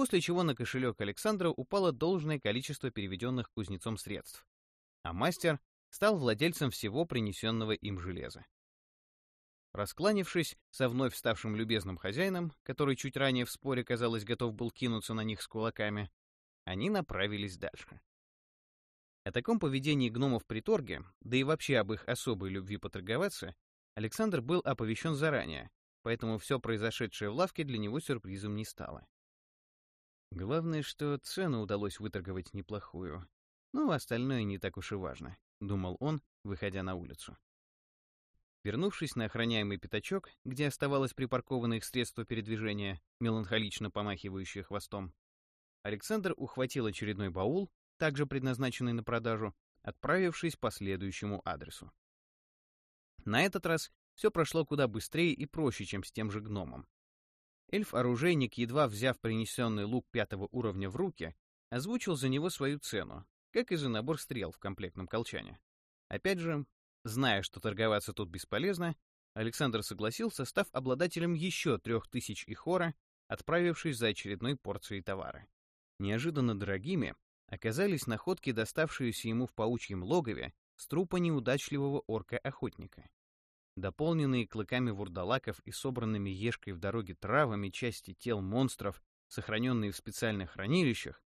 после чего на кошелек Александра упало должное количество переведенных кузнецом средств, а мастер стал владельцем всего принесенного им железа. Раскланившись со вновь ставшим любезным хозяином, который чуть ранее в споре, казалось, готов был кинуться на них с кулаками, они направились дальше. О таком поведении гномов при торге, да и вообще об их особой любви поторговаться, Александр был оповещен заранее, поэтому все произошедшее в лавке для него сюрпризом не стало. Главное, что цену удалось выторговать неплохую. Ну, остальное не так уж и важно, думал он, выходя на улицу. Вернувшись на охраняемый пятачок, где оставалось припарковано их средство передвижения, меланхолично помахивающее хвостом, Александр ухватил очередной баул, также предназначенный на продажу, отправившись по следующему адресу. На этот раз все прошло куда быстрее и проще, чем с тем же гномом. Эльф-оружейник, едва взяв принесенный лук пятого уровня в руки, озвучил за него свою цену, как и за набор стрел в комплектном колчане. Опять же, Зная, что торговаться тут бесполезно, Александр согласился, став обладателем еще трех тысяч ихора, отправившись за очередной порцией товара. Неожиданно дорогими оказались находки, доставшиеся ему в паучьем логове с трупа неудачливого орка-охотника. Дополненные клыками вурдалаков и собранными ешкой в дороге травами части тел монстров, сохраненные в специальных хранилищах,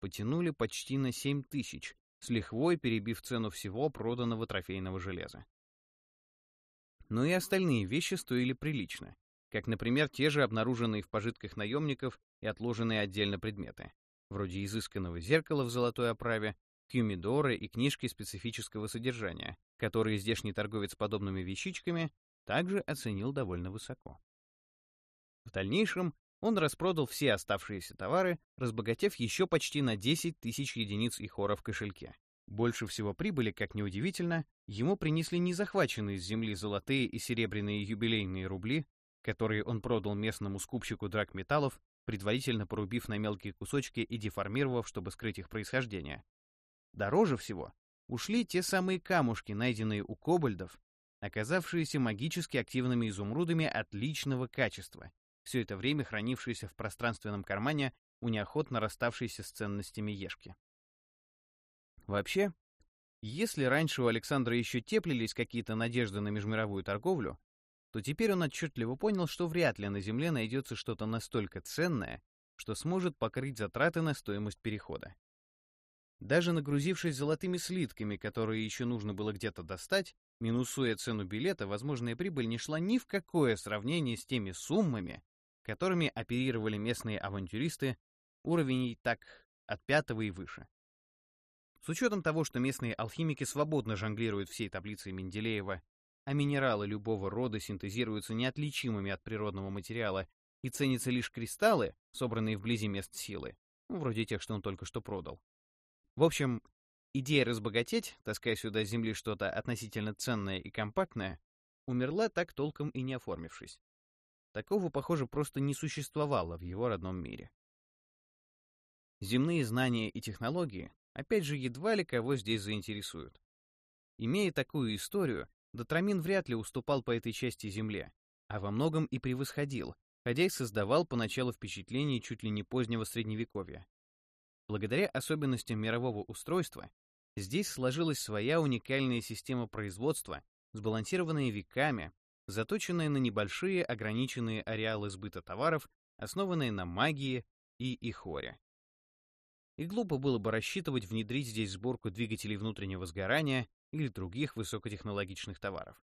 потянули почти на семь тысяч, с лихвой перебив цену всего проданного трофейного железа. Но и остальные вещи стоили прилично, как, например, те же обнаруженные в пожитках наемников и отложенные отдельно предметы, вроде изысканного зеркала в золотой оправе, кюмидоры и книжки специфического содержания, которые здешний торговец подобными вещичками также оценил довольно высоко. В дальнейшем он распродал все оставшиеся товары, разбогатев еще почти на 10 тысяч единиц ихора в кошельке. Больше всего прибыли, как неудивительно, ему принесли не захваченные с земли золотые и серебряные юбилейные рубли, которые он продал местному скупщику драгметаллов, предварительно порубив на мелкие кусочки и деформировав, чтобы скрыть их происхождение. Дороже всего ушли те самые камушки, найденные у кобальдов, оказавшиеся магически активными изумрудами отличного качества, все это время хранившиеся в пространственном кармане у неохотно расставшейся с ценностями Ешки. Вообще, если раньше у Александра еще теплились какие-то надежды на межмировую торговлю, то теперь он отчетливо понял, что вряд ли на Земле найдется что-то настолько ценное, что сможет покрыть затраты на стоимость перехода. Даже нагрузившись золотыми слитками, которые еще нужно было где-то достать, минусуя цену билета, возможная прибыль не шла ни в какое сравнение с теми суммами, которыми оперировали местные авантюристы, уровней так от пятого и выше. С учетом того, что местные алхимики свободно жонглируют всей таблицей Менделеева, а минералы любого рода синтезируются неотличимыми от природного материала и ценятся лишь кристаллы, собранные вблизи мест силы, ну, вроде тех, что он только что продал. В общем, идея разбогатеть, таская сюда с земли что-то относительно ценное и компактное, умерла так толком и не оформившись. Такого, похоже, просто не существовало в его родном мире. Земные знания и технологии, опять же, едва ли кого здесь заинтересуют. Имея такую историю, Дотрамин вряд ли уступал по этой части земле, а во многом и превосходил, хотя и создавал поначалу впечатление чуть ли не позднего средневековья. Благодаря особенностям мирового устройства, здесь сложилась своя уникальная система производства, сбалансированная веками, заточенная на небольшие ограниченные ареалы сбыта товаров, основанные на магии и ихоре. И глупо было бы рассчитывать внедрить здесь сборку двигателей внутреннего сгорания или других высокотехнологичных товаров.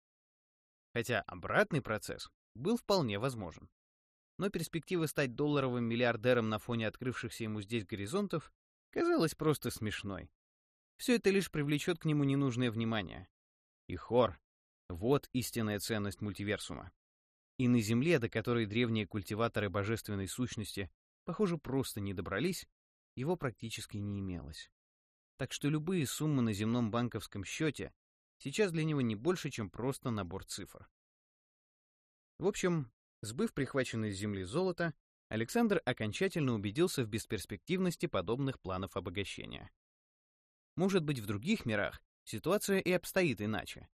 Хотя обратный процесс был вполне возможен. Но перспектива стать долларовым миллиардером на фоне открывшихся ему здесь горизонтов казалась просто смешной. Все это лишь привлечет к нему ненужное внимание. И хор — вот истинная ценность мультиверсума. И на Земле, до которой древние культиваторы божественной сущности, похоже, просто не добрались, его практически не имелось. Так что любые суммы на земном банковском счете сейчас для него не больше, чем просто набор цифр. В общем, сбыв прихваченное с земли золото, Александр окончательно убедился в бесперспективности подобных планов обогащения. Может быть, в других мирах ситуация и обстоит иначе,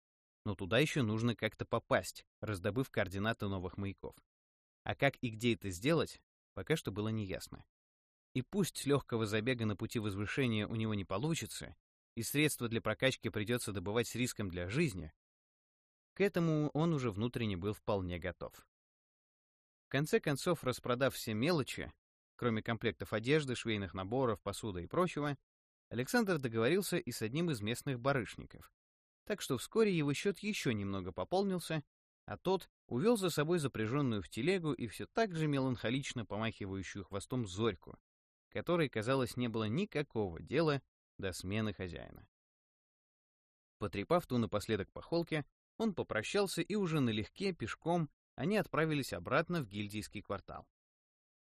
но туда еще нужно как-то попасть, раздобыв координаты новых маяков. А как и где это сделать, пока что было неясно. И пусть легкого забега на пути возвышения у него не получится, и средства для прокачки придется добывать с риском для жизни, к этому он уже внутренне был вполне готов. Конце концов, распродав все мелочи, кроме комплектов одежды, швейных наборов, посуды и прочего, Александр договорился и с одним из местных барышников. Так что вскоре его счет еще немного пополнился, а тот увел за собой запряженную в телегу и все так же меланхолично помахивающую хвостом Зорьку, которой, казалось, не было никакого дела до смены хозяина. Потрепав ту напоследок по холке, он попрощался, и уже налегке, пешком, они отправились обратно в гильдийский квартал.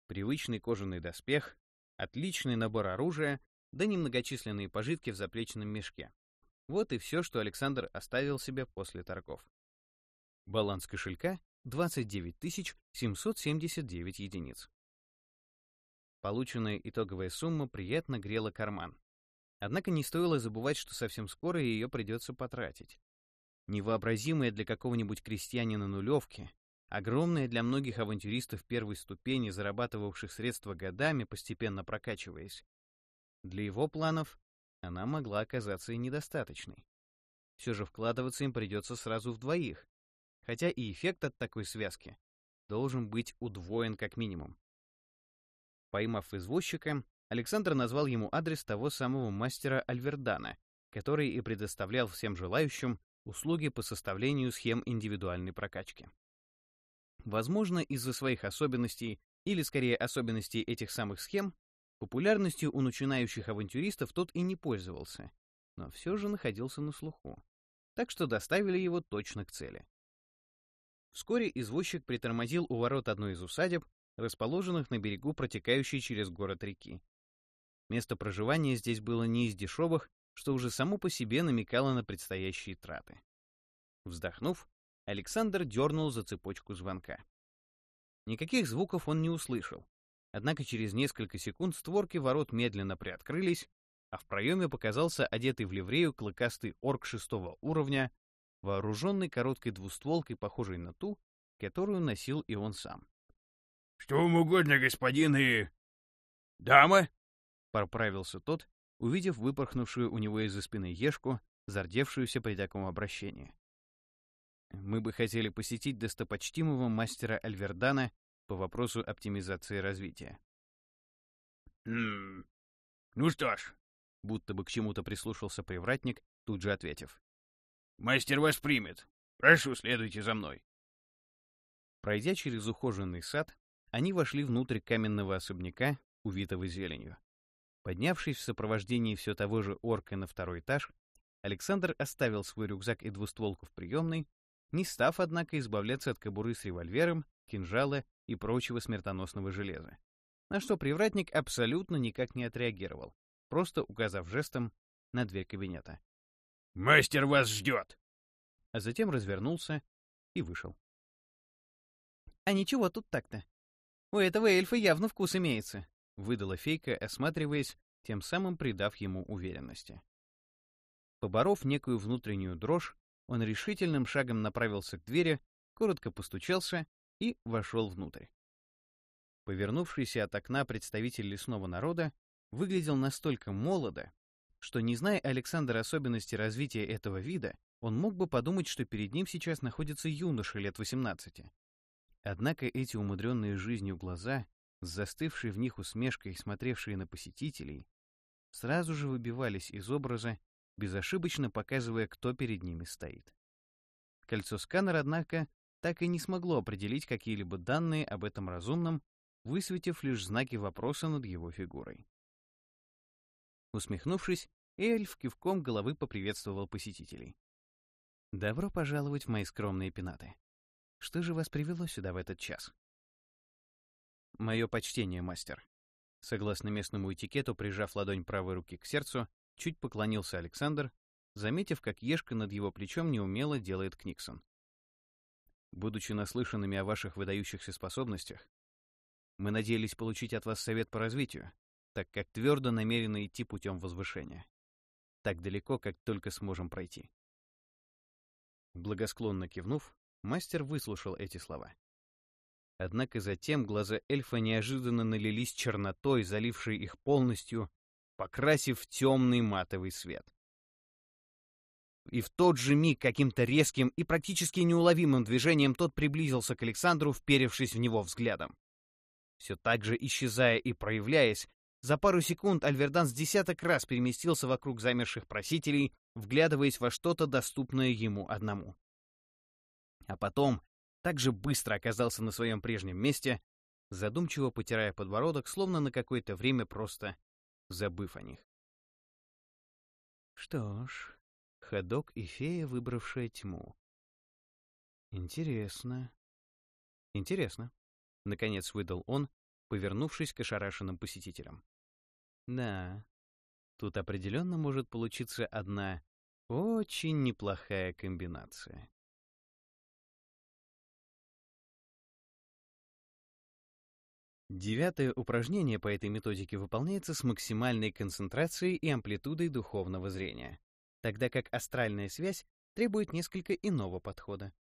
Привычный кожаный доспех, отличный набор оружия, да немногочисленные пожитки в заплеченном мешке. Вот и все, что Александр оставил себе после торгов. Баланс кошелька — 29 779 единиц. Полученная итоговая сумма приятно грела карман. Однако не стоило забывать, что совсем скоро ее придется потратить. Невообразимая для какого-нибудь крестьянина нулевки, огромная для многих авантюристов первой ступени, зарабатывавших средства годами, постепенно прокачиваясь. Для его планов она могла оказаться и недостаточной. Все же вкладываться им придется сразу в двоих, хотя и эффект от такой связки должен быть удвоен как минимум. Поймав извозчика, Александр назвал ему адрес того самого мастера Альвердана, который и предоставлял всем желающим услуги по составлению схем индивидуальной прокачки. Возможно, из-за своих особенностей, или скорее особенностей этих самых схем, популярностью у начинающих авантюристов тот и не пользовался, но все же находился на слуху. Так что доставили его точно к цели. Вскоре извозчик притормозил у ворот одной из усадеб, расположенных на берегу протекающей через город реки. Место проживания здесь было не из дешевых, что уже само по себе намекало на предстоящие траты. Вздохнув, Александр дернул за цепочку звонка. Никаких звуков он не услышал, однако через несколько секунд створки ворот медленно приоткрылись, а в проеме показался одетый в ливрею клыкастый орк шестого уровня, вооруженный короткой двустволкой, похожей на ту, которую носил и он сам. «Что вам угодно, господин и...» «Дама?» — поправился тот, увидев выпорхнувшую у него из-за спины ешку, зардевшуюся при таком обращении. «Мы бы хотели посетить достопочтимого мастера Альвердана по вопросу оптимизации развития». «Хм... Ну что ж...» Будто бы к чему-то прислушался привратник, тут же ответив. «Мастер вас примет. Прошу, следуйте за мной». Пройдя через ухоженный сад, они вошли внутрь каменного особняка, увитого зеленью. Поднявшись в сопровождении все того же орка на второй этаж, Александр оставил свой рюкзак и двустволку в приемной, не став, однако, избавляться от кобуры с револьвером, кинжала и прочего смертоносного железа. На что привратник абсолютно никак не отреагировал, просто указав жестом на дверь кабинета. «Мастер вас ждет!» А затем развернулся и вышел. «А ничего тут так-то. У этого эльфа явно вкус имеется», — выдала фейка, осматриваясь, тем самым придав ему уверенности. Поборов некую внутреннюю дрожь, он решительным шагом направился к двери, коротко постучался и вошел внутрь. Повернувшийся от окна представитель лесного народа выглядел настолько молодо, что, не зная Александра особенности развития этого вида, он мог бы подумать, что перед ним сейчас находится юноша лет 18. Однако эти умудренные жизнью глаза, с в них усмешкой, смотревшие на посетителей, сразу же выбивались из образа, безошибочно показывая, кто перед ними стоит. Кольцо сканера, однако, так и не смогло определить какие-либо данные об этом разумном, высветив лишь знаки вопроса над его фигурой. Усмехнувшись, эльф кивком головы поприветствовал посетителей. «Добро пожаловать в мои скромные пенаты. Что же вас привело сюда в этот час?» «Мое почтение, мастер». Согласно местному этикету, прижав ладонь правой руки к сердцу, чуть поклонился Александр, заметив, как Ешка над его плечом неумело делает Книксон. Будучи наслышанными о ваших выдающихся способностях, мы надеялись получить от вас совет по развитию, так как твердо намерены идти путем возвышения. Так далеко, как только сможем пройти. Благосклонно кивнув, мастер выслушал эти слова. Однако затем глаза эльфа неожиданно налились чернотой, залившей их полностью, покрасив темный матовый свет. И в тот же миг каким-то резким и практически неуловимым движением тот приблизился к Александру, вперевшись в него взглядом. Все так же исчезая и проявляясь, за пару секунд Альвердан с десяток раз переместился вокруг замерших просителей, вглядываясь во что-то доступное ему одному. А потом так же быстро оказался на своем прежнем месте, задумчиво потирая подбородок, словно на какое-то время просто забыв о них. Что ж, ходок и фея, выбравшая тьму. Интересно. Интересно. Наконец выдал он, повернувшись к ошарашенным посетителям. Да, тут определенно может получиться одна очень неплохая комбинация. Девятое упражнение по этой методике выполняется с максимальной концентрацией и амплитудой духовного зрения, тогда как астральная связь требует несколько иного подхода.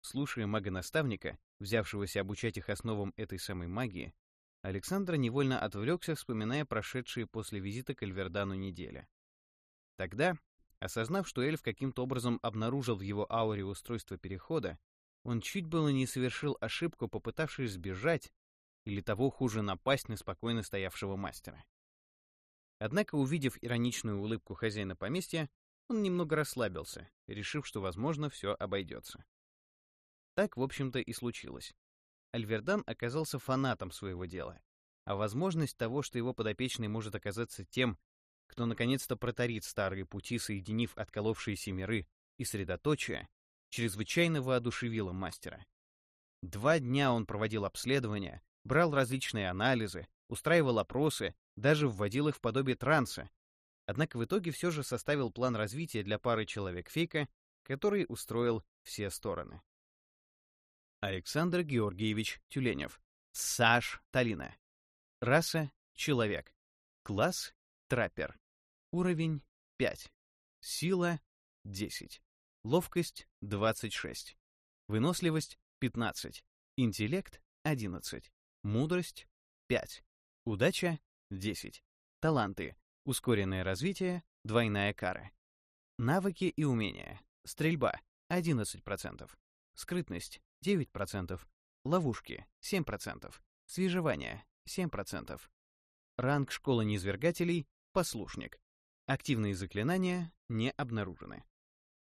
Слушая мага-наставника, взявшегося обучать их основам этой самой магии, Александр невольно отвлекся, вспоминая прошедшие после визита к Эльвердану недели. Тогда, осознав, что эльф каким-то образом обнаружил в его ауре устройство перехода, он чуть было не совершил ошибку, попытавшись сбежать или того хуже напасть на спокойно стоявшего мастера. Однако, увидев ироничную улыбку хозяина поместья, он немного расслабился, решив, что, возможно, все обойдется. Так, в общем-то, и случилось. Альвердан оказался фанатом своего дела, а возможность того, что его подопечный может оказаться тем, кто наконец-то протарит старые пути, соединив отколовшиеся миры и средоточие, чрезвычайно воодушевила мастера. Два дня он проводил обследования, брал различные анализы, устраивал опросы, даже вводил их в подобие транса. Однако в итоге все же составил план развития для пары человек-фейка, который устроил все стороны. Александр Георгиевич Тюленев. Саш Талина. Раса — человек. Класс — траппер. Уровень — 5. Сила — 10. Ловкость — 26. Выносливость — 15. Интеллект — 11. Мудрость — 5. Удача — 10. Таланты. Ускоренное развитие, двойная кара. Навыки и умения. Стрельба — 11%. Скрытность — 9%. Ловушки — 7%. Свежевание — 7%. Ранг школы низвергателей — послушник. Активные заклинания не обнаружены.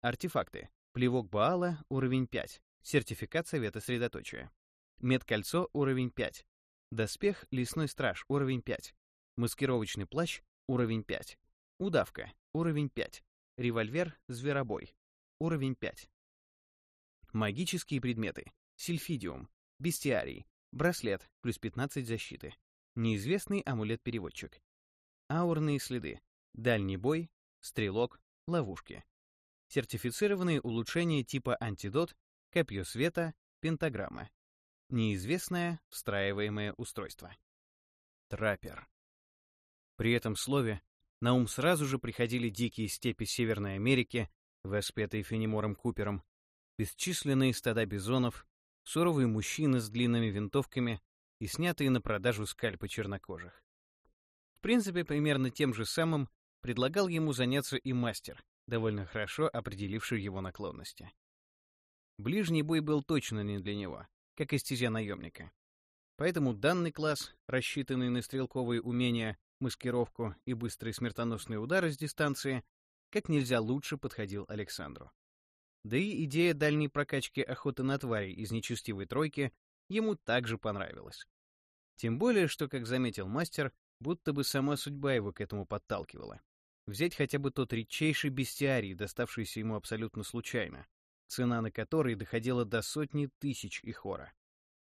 Артефакты. Плевок Баала — уровень 5. Сертификат Совета Средоточия. Медкольцо — уровень 5. Доспех Лесной Страж — уровень 5. Маскировочный плащ — уровень 5. Удавка — уровень 5. Револьвер Зверобой — уровень 5. Магические предметы. Сильфидиум, бестиарий, браслет, плюс 15 защиты. Неизвестный амулет-переводчик. Аурные следы. Дальний бой, стрелок, ловушки. Сертифицированные улучшения типа антидот, копье света, пентаграмма. Неизвестное встраиваемое устройство. Траппер. При этом слове на ум сразу же приходили дикие степи Северной Америки, воспетые Фенемором Купером, бесчисленные стада бизонов, суровые мужчины с длинными винтовками и снятые на продажу скальпы чернокожих. В принципе, примерно тем же самым предлагал ему заняться и мастер, довольно хорошо определивший его наклонности. Ближний бой был точно не для него, как и стезя наемника. Поэтому данный класс, рассчитанный на стрелковые умения, маскировку и быстрые смертоносные удары с дистанции, как нельзя лучше подходил Александру. Да и идея дальней прокачки охоты на тварей из нечестивой тройки ему также понравилась. Тем более, что, как заметил мастер, будто бы сама судьба его к этому подталкивала. Взять хотя бы тот редчайший бестиарий, доставшийся ему абсолютно случайно, цена на который доходила до сотни тысяч ихора.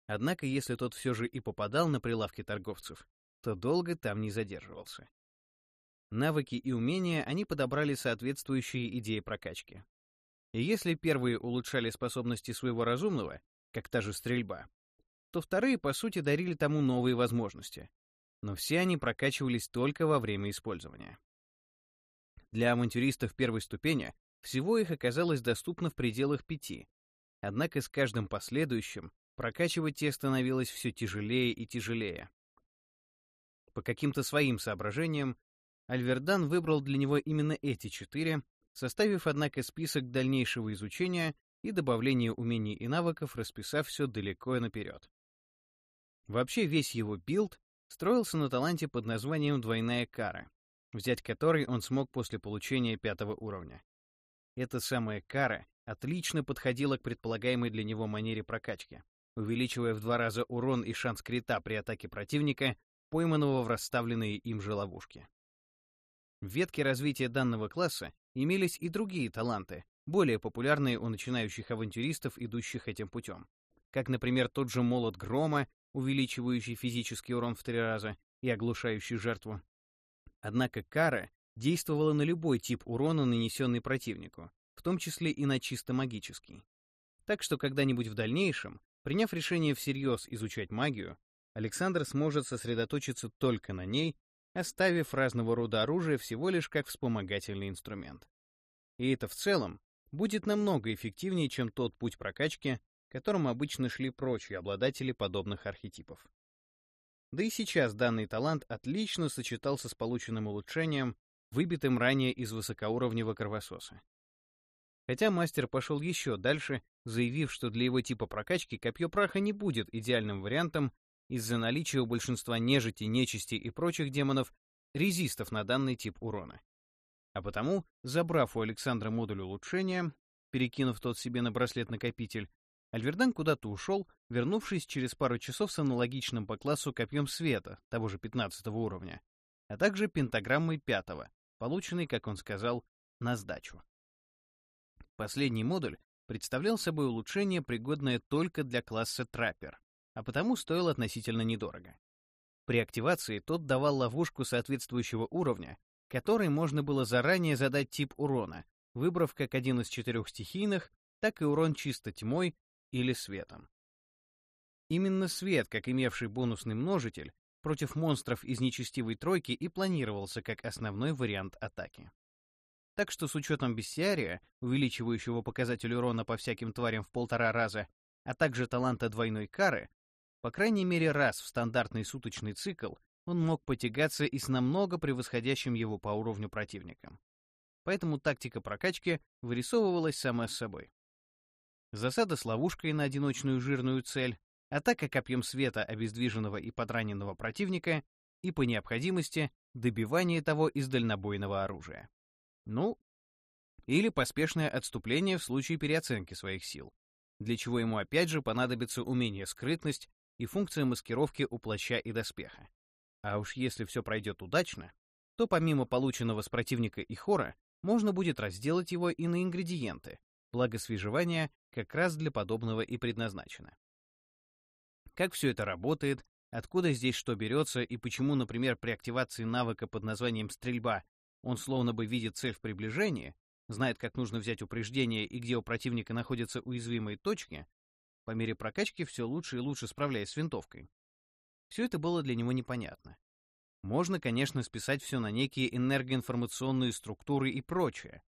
Однако, если тот все же и попадал на прилавки торговцев, то долго там не задерживался. Навыки и умения они подобрали соответствующие идеи прокачки. И если первые улучшали способности своего разумного, как та же стрельба, то вторые, по сути, дарили тому новые возможности. Но все они прокачивались только во время использования. Для авантюристов первой ступени всего их оказалось доступно в пределах пяти, однако с каждым последующим прокачивать те становилось все тяжелее и тяжелее. По каким-то своим соображениям Альвердан выбрал для него именно эти четыре, составив, однако, список дальнейшего изучения и добавления умений и навыков, расписав все далеко наперед. Вообще весь его билд строился на таланте под названием «Двойная кара», взять который он смог после получения пятого уровня. Эта самая кара отлично подходила к предполагаемой для него манере прокачки, увеличивая в два раза урон и шанс крита при атаке противника, пойманного в расставленные им же ловушки. В ветке развития данного класса имелись и другие таланты, более популярные у начинающих авантюристов, идущих этим путем, как, например, тот же молот грома, увеличивающий физический урон в три раза и оглушающий жертву, Однако кара действовала на любой тип урона, нанесенный противнику, в том числе и на чисто магический. Так что когда-нибудь в дальнейшем, приняв решение всерьез изучать магию, Александр сможет сосредоточиться только на ней, оставив разного рода оружие всего лишь как вспомогательный инструмент. И это в целом будет намного эффективнее, чем тот путь прокачки, которым обычно шли прочие обладатели подобных архетипов. Да и сейчас данный талант отлично сочетался с полученным улучшением, выбитым ранее из высокоуровневого кровососа. Хотя мастер пошел еще дальше, заявив, что для его типа прокачки копье праха не будет идеальным вариантом из-за наличия у большинства нежити, нечисти и прочих демонов резистов на данный тип урона. А потому, забрав у Александра модуль улучшения, перекинув тот себе на браслет-накопитель, Альвердан куда-то ушел, вернувшись через пару часов с аналогичным по классу копьем света, того же 15 уровня, а также пентаграммой 5, полученный, как он сказал, на сдачу. Последний модуль представлял собой улучшение, пригодное только для класса Траппер, а потому стоил относительно недорого. При активации тот давал ловушку соответствующего уровня, которой можно было заранее задать тип урона, выбрав как один из четырех стихийных, так и урон чисто тьмой или светом. Именно свет, как имевший бонусный множитель, против монстров из нечестивой тройки и планировался как основной вариант атаки. Так что с учетом бестиария, увеличивающего показатель урона по всяким тварям в полтора раза, а также таланта двойной кары, по крайней мере раз в стандартный суточный цикл он мог потягаться и с намного превосходящим его по уровню противником. Поэтому тактика прокачки вырисовывалась сама собой засада с ловушкой на одиночную жирную цель, атака копьем света обездвиженного и подраненного противника и, по необходимости, добивание того из дальнобойного оружия. Ну, или поспешное отступление в случае переоценки своих сил, для чего ему опять же понадобится умение скрытность и функция маскировки у плаща и доспеха. А уж если все пройдет удачно, то помимо полученного с противника и хора, можно будет разделать его и на ингредиенты, благо свежевание как раз для подобного и предназначено. Как все это работает, откуда здесь что берется и почему, например, при активации навыка под названием «стрельба» он словно бы видит цель в приближении, знает, как нужно взять упреждение и где у противника находятся уязвимые точки, по мере прокачки все лучше и лучше справляясь с винтовкой. Все это было для него непонятно. Можно, конечно, списать все на некие энергоинформационные структуры и прочее,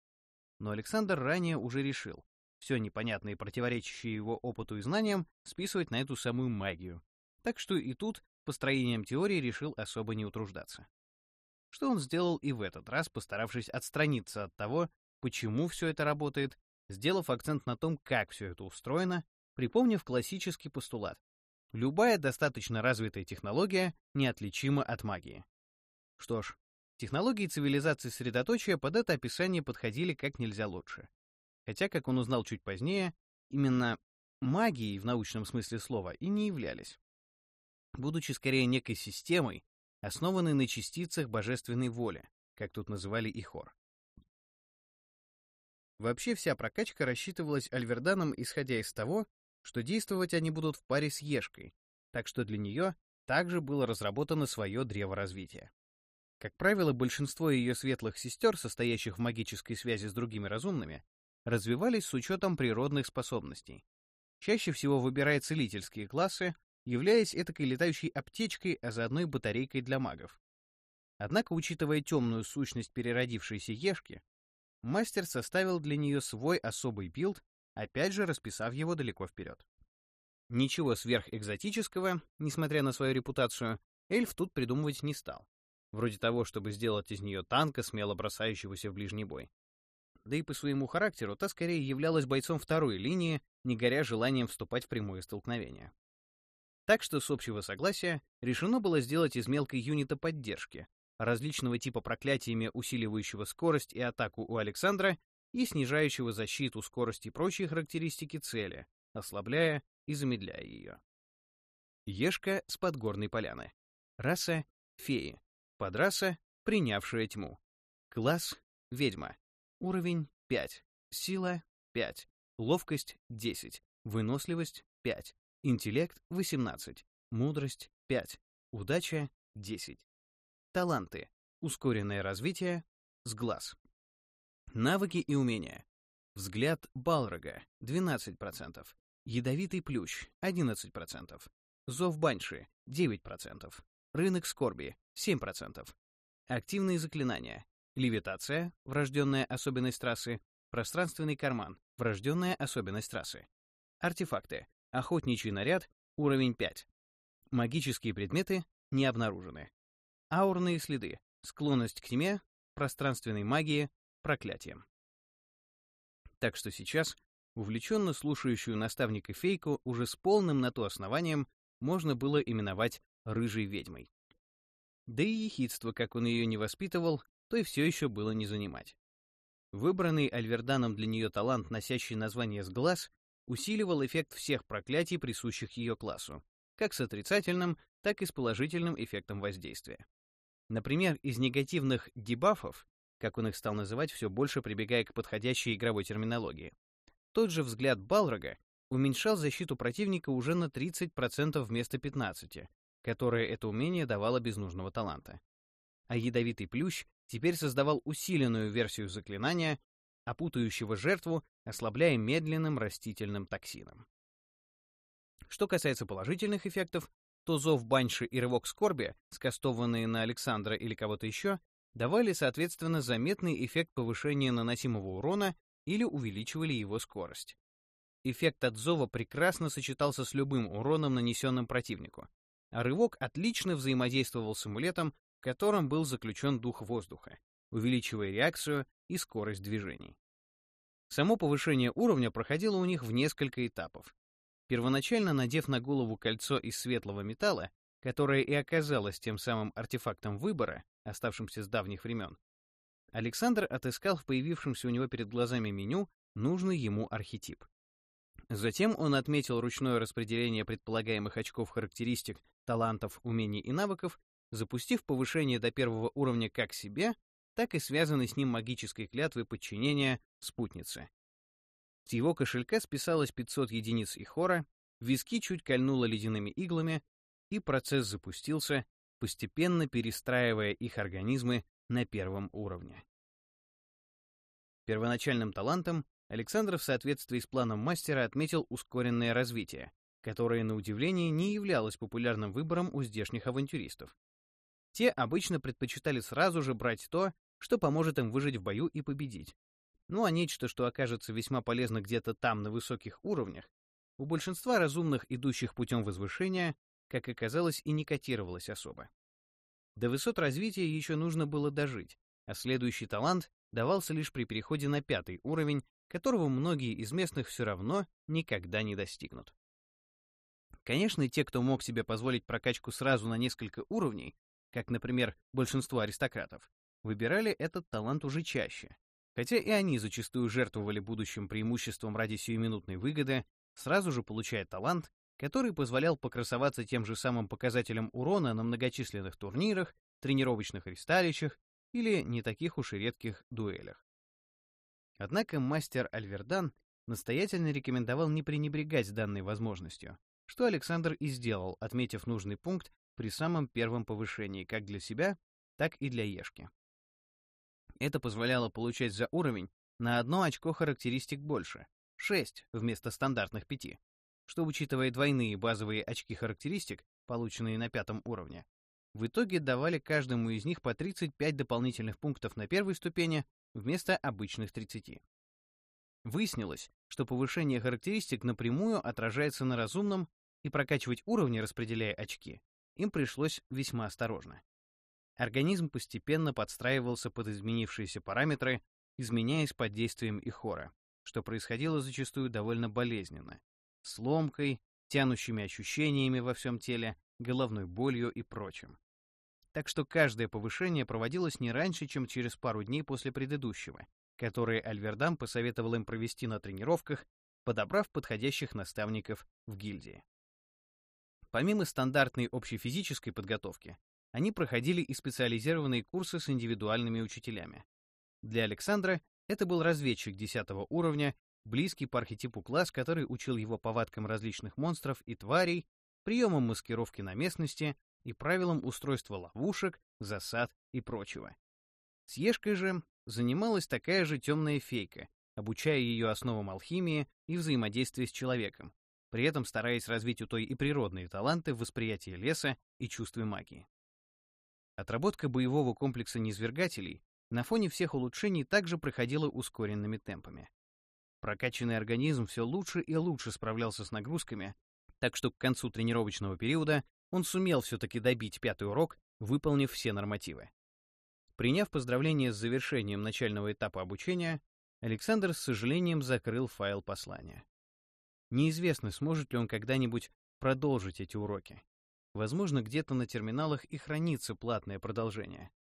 но Александр ранее уже решил все непонятное и противоречащее его опыту и знаниям списывать на эту самую магию. Так что и тут построением теории решил особо не утруждаться. Что он сделал и в этот раз, постаравшись отстраниться от того, почему все это работает, сделав акцент на том, как все это устроено, припомнив классический постулат. Любая достаточно развитая технология неотличима от магии. Что ж, Технологии цивилизации средоточия под это описание подходили как нельзя лучше. Хотя, как он узнал чуть позднее, именно магией в научном смысле слова и не являлись. Будучи скорее некой системой, основанной на частицах божественной воли, как тут называли и хор. Вообще вся прокачка рассчитывалась Альверданом, исходя из того, что действовать они будут в паре с Ешкой, так что для нее также было разработано свое древо развития. Как правило, большинство ее светлых сестер, состоящих в магической связи с другими разумными, развивались с учетом природных способностей. Чаще всего выбирая целительские классы, являясь этакой летающей аптечкой, а заодно и батарейкой для магов. Однако, учитывая темную сущность переродившейся Ешки, мастер составил для нее свой особый билд, опять же расписав его далеко вперед. Ничего сверхэкзотического, несмотря на свою репутацию, эльф тут придумывать не стал. Вроде того, чтобы сделать из нее танка, смело бросающегося в ближний бой. Да и по своему характеру та скорее являлась бойцом второй линии, не горя желанием вступать в прямое столкновение. Так что с общего согласия решено было сделать из мелкой юнита поддержки, различного типа проклятиями усиливающего скорость и атаку у Александра и снижающего защиту, скорость и прочие характеристики цели, ослабляя и замедляя ее. Ешка с подгорной поляны. Раса — феи. Подраса — принявшая тьму. Класс — ведьма. Уровень — 5. Сила — 5. Ловкость — 10. Выносливость — 5. Интеллект — 18. Мудрость — 5. Удача — 10. Таланты. Ускоренное развитие. С глаз. Навыки и умения. Взгляд Балрога — 12%. Ядовитый плющ — 11%. Зов Банши — 9%. Рынок скорби — 7%. Активные заклинания. Левитация — врожденная особенность трассы. Пространственный карман — врожденная особенность трассы. Артефакты. Охотничий наряд — уровень 5. Магические предметы не обнаружены. Аурные следы. Склонность к тьме, пространственной магии, проклятиям. Так что сейчас увлеченно слушающую наставника Фейку уже с полным на то основанием можно было именовать «рыжей ведьмой». Да и ехидство, как он ее не воспитывал, то и все еще было не занимать. Выбранный Альверданом для нее талант, носящий название «Сглаз», усиливал эффект всех проклятий, присущих ее классу, как с отрицательным, так и с положительным эффектом воздействия. Например, из негативных дебафов, как он их стал называть, все больше прибегая к подходящей игровой терминологии, тот же взгляд Балрога уменьшал защиту противника уже на 30% вместо 15%, которое это умение давало без нужного таланта. А ядовитый плющ теперь создавал усиленную версию заклинания, опутающего жертву, ослабляя медленным растительным токсином. Что касается положительных эффектов, то зов Банши и рывок скорби, скастованные на Александра или кого-то еще, давали, соответственно, заметный эффект повышения наносимого урона или увеличивали его скорость. Эффект от зова прекрасно сочетался с любым уроном, нанесенным противнику, а рывок отлично взаимодействовал с амулетом, котором был заключен дух воздуха, увеличивая реакцию и скорость движений. Само повышение уровня проходило у них в несколько этапов. Первоначально надев на голову кольцо из светлого металла, которое и оказалось тем самым артефактом выбора, оставшимся с давних времен, Александр отыскал в появившемся у него перед глазами меню нужный ему архетип. Затем он отметил ручное распределение предполагаемых очков характеристик, талантов, умений и навыков, запустив повышение до первого уровня как себе, так и связанной с ним магической клятвы подчинения спутницы. С его кошелька списалось 500 единиц и хора, виски чуть кольнуло ледяными иглами, и процесс запустился, постепенно перестраивая их организмы на первом уровне. Первоначальным талантом Александр в соответствии с планом мастера отметил ускоренное развитие, которое, на удивление, не являлось популярным выбором у здешних авантюристов. Те обычно предпочитали сразу же брать то, что поможет им выжить в бою и победить. Ну а нечто, что окажется весьма полезно где-то там, на высоких уровнях, у большинства разумных, идущих путем возвышения, как оказалось, и не котировалось особо. До высот развития еще нужно было дожить, а следующий талант давался лишь при переходе на пятый уровень, которого многие из местных все равно никогда не достигнут. Конечно, те, кто мог себе позволить прокачку сразу на несколько уровней, как, например, большинство аристократов, выбирали этот талант уже чаще, Хотя и они зачастую жертвовали будущим преимуществом ради сиюминутной выгоды, сразу же получая талант, который позволял покрасоваться тем же самым показателем урона на многочисленных турнирах, тренировочных ристалищах или не таких уж и редких дуэлях. Однако мастер Альвердан настоятельно рекомендовал не пренебрегать данной возможностью, что Александр и сделал, отметив нужный пункт при самом первом повышении как для себя, так и для Ешки. Это позволяло получать за уровень на одно очко характеристик больше, 6 вместо стандартных 5, что, учитывая двойные базовые очки характеристик, полученные на пятом уровне, в итоге давали каждому из них по 35 дополнительных пунктов на первой ступени вместо обычных 30. Выяснилось, что повышение характеристик напрямую отражается на разумном, и прокачивать уровни, распределяя очки, им пришлось весьма осторожно. Организм постепенно подстраивался под изменившиеся параметры, изменяясь под действием ихора, что происходило зачастую довольно болезненно, с ломкой, тянущими ощущениями во всем теле, головной болью и прочим. Так что каждое повышение проводилось не раньше, чем через пару дней после предыдущего, которые Альвердам посоветовал им провести на тренировках, подобрав подходящих наставников в гильдии. Помимо стандартной общефизической подготовки, они проходили и специализированные курсы с индивидуальными учителями. Для Александра это был разведчик 10 уровня, близкий по архетипу класс, который учил его повадкам различных монстров и тварей, приемам маскировки на местности и правилам устройства ловушек, засад и прочего. С Ешкой же занималась такая же темная фейка, обучая ее основам алхимии и взаимодействия с человеком, при этом стараясь развить у той и природные таланты в восприятии леса и чувстве магии. Отработка боевого комплекса низвергателей на фоне всех улучшений также проходила ускоренными темпами. Прокачанный организм все лучше и лучше справлялся с нагрузками, так что к концу тренировочного периода он сумел все-таки добить пятый урок, выполнив все нормативы. Приняв поздравление с завершением начального этапа обучения, Александр с сожалением закрыл файл послания. Неизвестно, сможет ли он когда-нибудь продолжить эти уроки. Возможно, где-то на терминалах и хранится платное продолжение.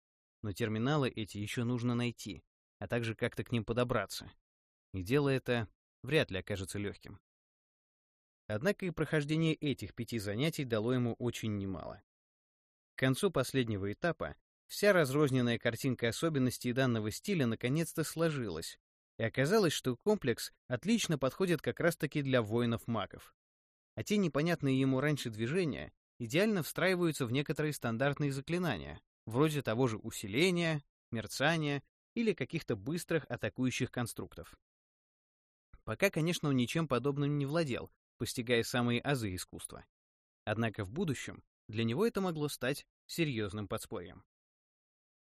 Но терминалы эти еще нужно найти, а также как-то к ним подобраться. И дело это вряд ли окажется легким. Однако и прохождение этих пяти занятий дало ему очень немало. К концу последнего этапа вся разрозненная картинка особенностей данного стиля наконец-то сложилась, и оказалось, что комплекс отлично подходит как раз-таки для воинов-магов. А те непонятные ему раньше движения идеально встраиваются в некоторые стандартные заклинания, вроде того же усиления, мерцания или каких-то быстрых атакующих конструктов. Пока, конечно, он ничем подобным не владел, постигая самые азы искусства. Однако в будущем для него это могло стать серьезным подспорьем.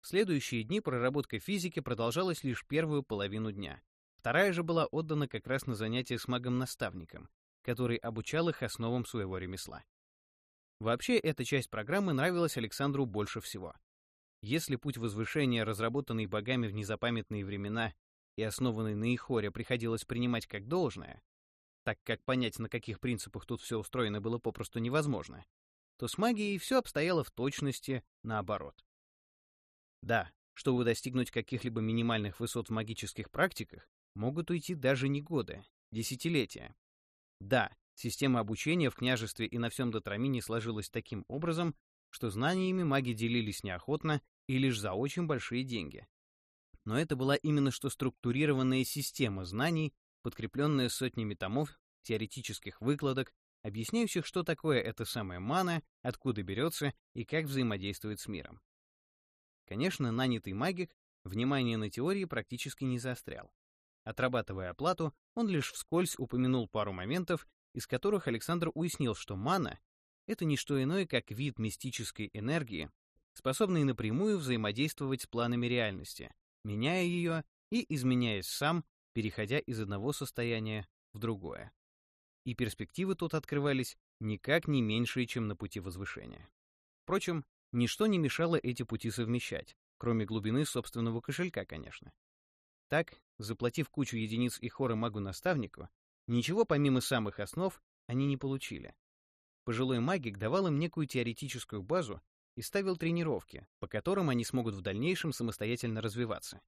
В следующие дни проработка физики продолжалась лишь первую половину дня. Вторая же была отдана как раз на занятия с магом-наставником, который обучал их основам своего ремесла. Вообще, эта часть программы нравилась Александру больше всего. Если путь возвышения, разработанный богами в незапамятные времена и основанный на Ихоре, приходилось принимать как должное, так как понять, на каких принципах тут все устроено, было попросту невозможно, то с магией все обстояло в точности наоборот. Да, чтобы достигнуть каких-либо минимальных высот в магических практиках, могут уйти даже не годы, десятилетия. Да, Система обучения в княжестве и на всем Дотрамине сложилась таким образом, что знаниями маги делились неохотно и лишь за очень большие деньги. Но это была именно что структурированная система знаний, подкрепленная сотнями томов, теоретических выкладок, объясняющих, что такое эта самая мана, откуда берется и как взаимодействует с миром. Конечно, нанятый магик внимание на теории практически не заострял. Отрабатывая оплату, он лишь вскользь упомянул пару моментов, из которых Александр уяснил, что мана — это не что иное, как вид мистической энергии, способный напрямую взаимодействовать с планами реальности, меняя ее и изменяясь сам, переходя из одного состояния в другое. И перспективы тут открывались никак не меньшие, чем на пути возвышения. Впрочем, ничто не мешало эти пути совмещать, кроме глубины собственного кошелька, конечно. Так, заплатив кучу единиц и хора магу-наставнику, Ничего помимо самых основ они не получили. Пожилой магик давал им некую теоретическую базу и ставил тренировки, по которым они смогут в дальнейшем самостоятельно развиваться.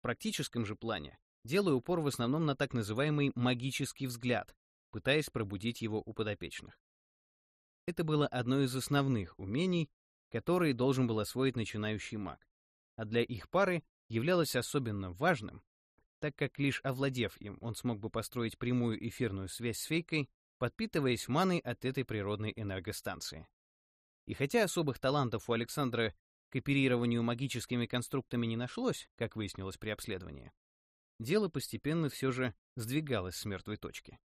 практическом же плане, делая упор в основном на так называемый магический взгляд, пытаясь пробудить его у подопечных. Это было одно из основных умений, которые должен был освоить начинающий маг, а для их пары являлось особенно важным, так как лишь овладев им, он смог бы построить прямую эфирную связь с фейкой, подпитываясь маной от этой природной энергостанции. И хотя особых талантов у Александра к оперированию магическими конструктами не нашлось, как выяснилось при обследовании, дело постепенно все же сдвигалось с мертвой точки.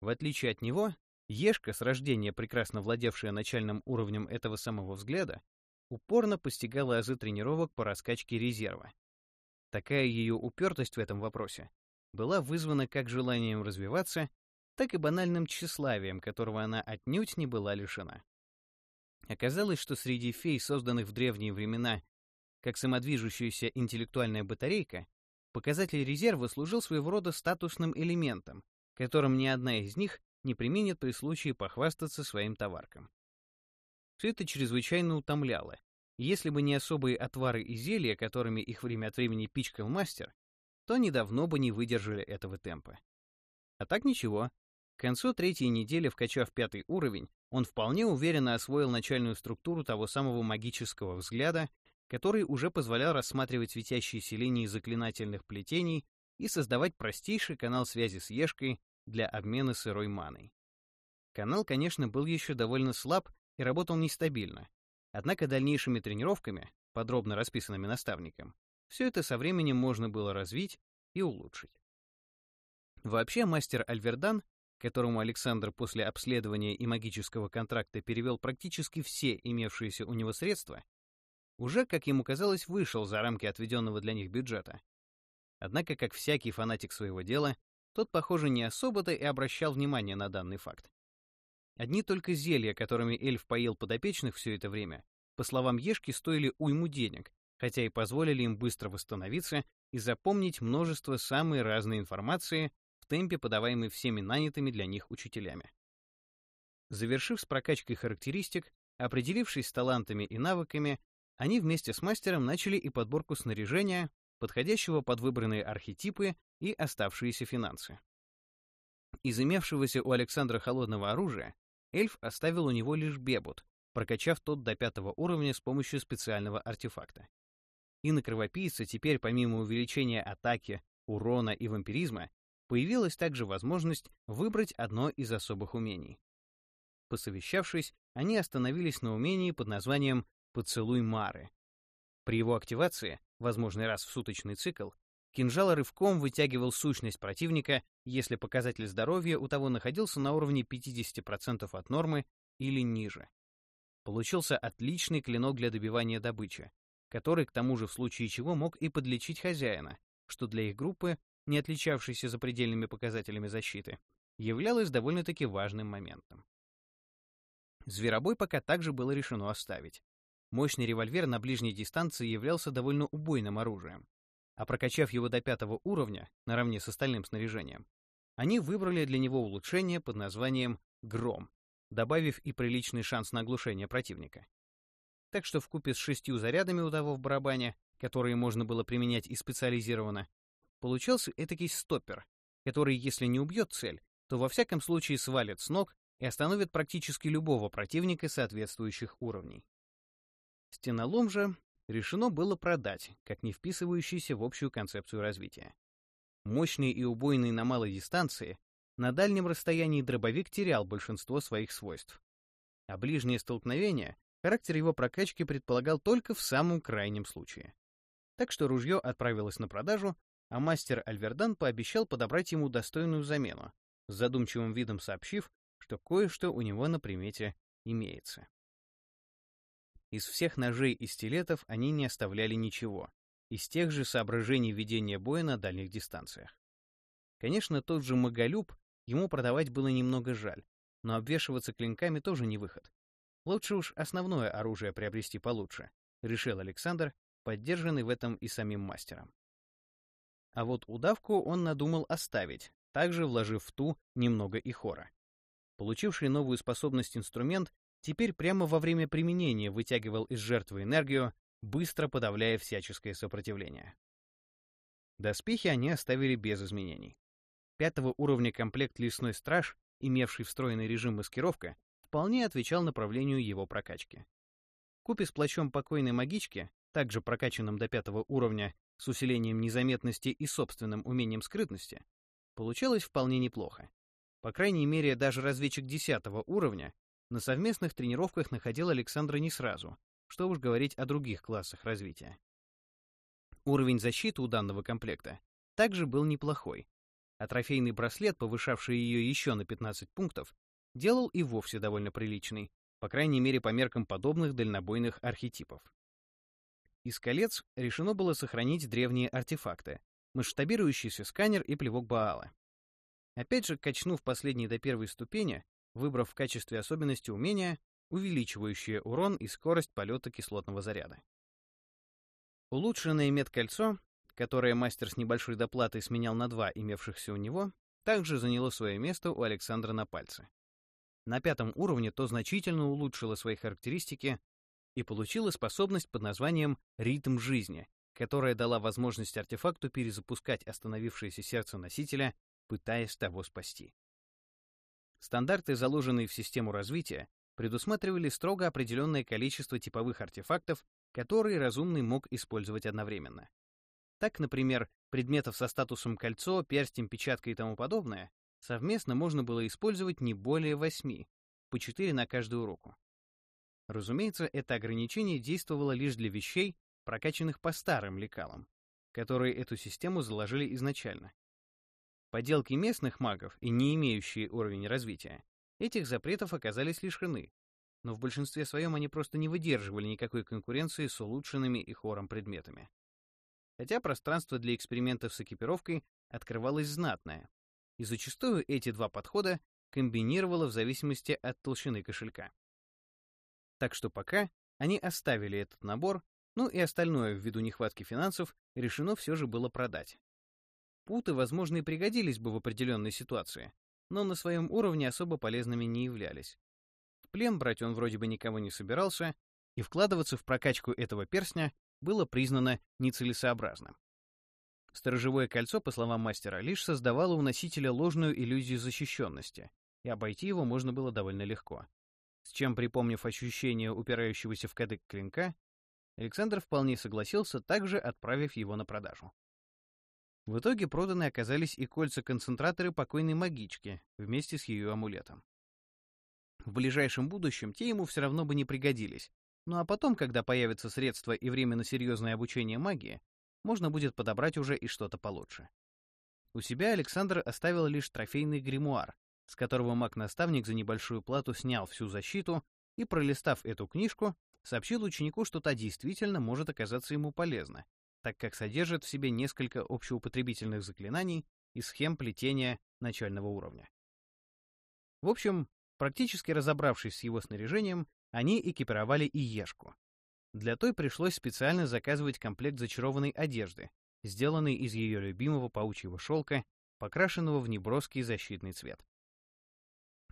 В отличие от него, Ешка, с рождения прекрасно владевшая начальным уровнем этого самого взгляда, упорно постигала азы тренировок по раскачке резерва. Такая ее упертость в этом вопросе была вызвана как желанием развиваться, так и банальным тщеславием, которого она отнюдь не была лишена. Оказалось, что среди фей, созданных в древние времена как самодвижущаяся интеллектуальная батарейка, показатель резерва служил своего рода статусным элементом, которым ни одна из них не применит при случае похвастаться своим товарком. Все это чрезвычайно утомляло. Если бы не особые отвары и зелья, которыми их время от времени пичкал мастер, то недавно бы не выдержали этого темпа. А так ничего. К концу третьей недели, вкачав пятый уровень, он вполне уверенно освоил начальную структуру того самого магического взгляда, который уже позволял рассматривать светящиеся линии заклинательных плетений и создавать простейший канал связи с Ешкой для обмена сырой маной. Канал, конечно, был еще довольно слаб и работал нестабильно, однако дальнейшими тренировками, подробно расписанными наставником, все это со временем можно было развить и улучшить. Вообще, мастер Альвердан, которому Александр после обследования и магического контракта перевел практически все имевшиеся у него средства, уже, как ему казалось, вышел за рамки отведенного для них бюджета. Однако, как всякий фанатик своего дела, тот, похоже, не особо-то и обращал внимание на данный факт. Одни только зелья, которыми эльф поил подопечных все это время, по словам Ешки, стоили уйму денег, хотя и позволили им быстро восстановиться и запомнить множество самой разной информации в темпе, подаваемой всеми нанятыми для них учителями. Завершив с прокачкой характеристик, определившись с талантами и навыками, они вместе с мастером начали и подборку снаряжения, подходящего под выбранные архетипы и оставшиеся финансы. Из имевшегося у Александра холодного оружия эльф оставил у него лишь бебут, прокачав тот до пятого уровня с помощью специального артефакта. И на кровопийца теперь, помимо увеличения атаки, урона и вампиризма, появилась также возможность выбрать одно из особых умений. Посовещавшись, они остановились на умении под названием «Поцелуй Мары». При его активации, возможный раз в суточный цикл, Кинжал рывком вытягивал сущность противника, если показатель здоровья у того находился на уровне 50% от нормы или ниже. Получился отличный клинок для добивания добычи, который, к тому же, в случае чего мог и подлечить хозяина, что для их группы, не отличавшейся запредельными показателями защиты, являлось довольно-таки важным моментом. Зверобой пока также было решено оставить. Мощный револьвер на ближней дистанции являлся довольно убойным оружием, а прокачав его до пятого уровня, наравне с остальным снаряжением, они выбрали для него улучшение под названием «Гром», добавив и приличный шанс на оглушение противника. Так что вкупе с шестью зарядами у того в барабане, которые можно было применять и специализированно, получался этакий стоппер, который, если не убьет цель, то во всяком случае свалит с ног и остановит практически любого противника соответствующих уровней. Стенолом же решено было продать, как не вписывающийся в общую концепцию развития. Мощный и убойный на малой дистанции, на дальнем расстоянии дробовик терял большинство своих свойств. А ближнее столкновение, характер его прокачки предполагал только в самом крайнем случае. Так что ружье отправилось на продажу, а мастер Альвердан пообещал подобрать ему достойную замену, с задумчивым видом сообщив, что кое-что у него на примете имеется. Из всех ножей и стилетов они не оставляли ничего, из тех же соображений ведения боя на дальних дистанциях. Конечно, тот же Маголюб ему продавать было немного жаль, но обвешиваться клинками тоже не выход. Лучше уж основное оружие приобрести получше, решил Александр, поддержанный в этом и самим мастером. А вот удавку он надумал оставить, также вложив в ту немного и хора. Получивший новую способность инструмент теперь прямо во время применения вытягивал из жертвы энергию, быстро подавляя всяческое сопротивление. Доспехи они оставили без изменений. Пятого уровня комплект «Лесной страж», имевший встроенный режим маскировка, вполне отвечал направлению его прокачки. Купе с плащом покойной магички, также прокачанным до пятого уровня с усилением незаметности и собственным умением скрытности, получалось вполне неплохо. По крайней мере, даже разведчик десятого уровня на совместных тренировках находил Александра не сразу, что уж говорить о других классах развития. Уровень защиты у данного комплекта также был неплохой, а трофейный браслет, повышавший ее еще на 15 пунктов, делал и вовсе довольно приличный, по крайней мере по меркам подобных дальнобойных архетипов. Из колец решено было сохранить древние артефакты, масштабирующийся сканер и плевок Баала. Опять же, качнув последний до первой ступени, выбрав в качестве особенности умения, увеличивающее урон и скорость полета кислотного заряда. Улучшенное медкольцо, которое мастер с небольшой доплатой сменял на два имевшихся у него, также заняло свое место у Александра на пальце. На пятом уровне то значительно улучшило свои характеристики и получило способность под названием «ритм жизни», которая дала возможность артефакту перезапускать остановившееся сердце носителя, пытаясь того спасти. Стандарты, заложенные в систему развития, предусматривали строго определенное количество типовых артефактов, которые разумный мог использовать одновременно. Так, например, предметов со статусом кольцо, перстень, печатка и тому подобное совместно можно было использовать не более восьми, по четыре на каждую руку. Разумеется, это ограничение действовало лишь для вещей, прокачанных по старым лекалам, которые эту систему заложили изначально. Поделки местных магов и не имеющие уровень развития этих запретов оказались лишены, но в большинстве своем они просто не выдерживали никакой конкуренции с улучшенными и хором предметами. Хотя пространство для экспериментов с экипировкой открывалось знатное, и зачастую эти два подхода комбинировало в зависимости от толщины кошелька. Так что пока они оставили этот набор ну и остальное, ввиду нехватки финансов, решено все же было продать. Путы, возможно, и пригодились бы в определенной ситуации, но на своем уровне особо полезными не являлись. В плен брать он вроде бы никого не собирался, и вкладываться в прокачку этого перстня было признано нецелесообразным. Сторожевое кольцо, по словам мастера, лишь создавало у носителя ложную иллюзию защищенности, и обойти его можно было довольно легко. С чем, припомнив ощущение упирающегося в кадык клинка, Александр вполне согласился, также отправив его на продажу. В итоге проданы оказались и кольца-концентраторы покойной магички вместе с ее амулетом. В ближайшем будущем те ему все равно бы не пригодились, ну а потом, когда появятся средства и время на серьезное обучение магии, можно будет подобрать уже и что-то получше. У себя Александр оставил лишь трофейный гримуар, с которого маг-наставник за небольшую плату снял всю защиту и, пролистав эту книжку, сообщил ученику, что та действительно может оказаться ему полезна, так как содержит в себе несколько общеупотребительных заклинаний и схем плетения начального уровня. В общем, практически разобравшись с его снаряжением, они экипировали и Ешку. Для той пришлось специально заказывать комплект зачарованной одежды, сделанный из ее любимого паучьего шелка, покрашенного в неброский защитный цвет.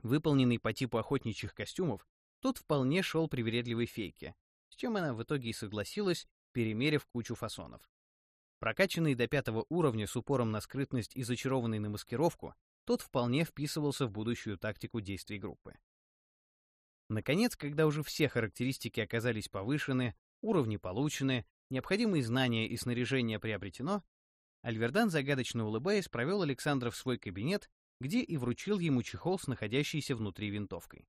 Выполненный по типу охотничьих костюмов, Тут вполне шел привередливой фейке, с чем она в итоге и согласилась, перемерив кучу фасонов. Прокачанный до пятого уровня с упором на скрытность и зачарованный на маскировку, тот вполне вписывался в будущую тактику действий группы. Наконец, когда уже все характеристики оказались повышены, уровни получены, необходимые знания и снаряжение приобретено, Альвердан, загадочно улыбаясь, провел Александра в свой кабинет, где и вручил ему чехол с находящейся внутри винтовкой.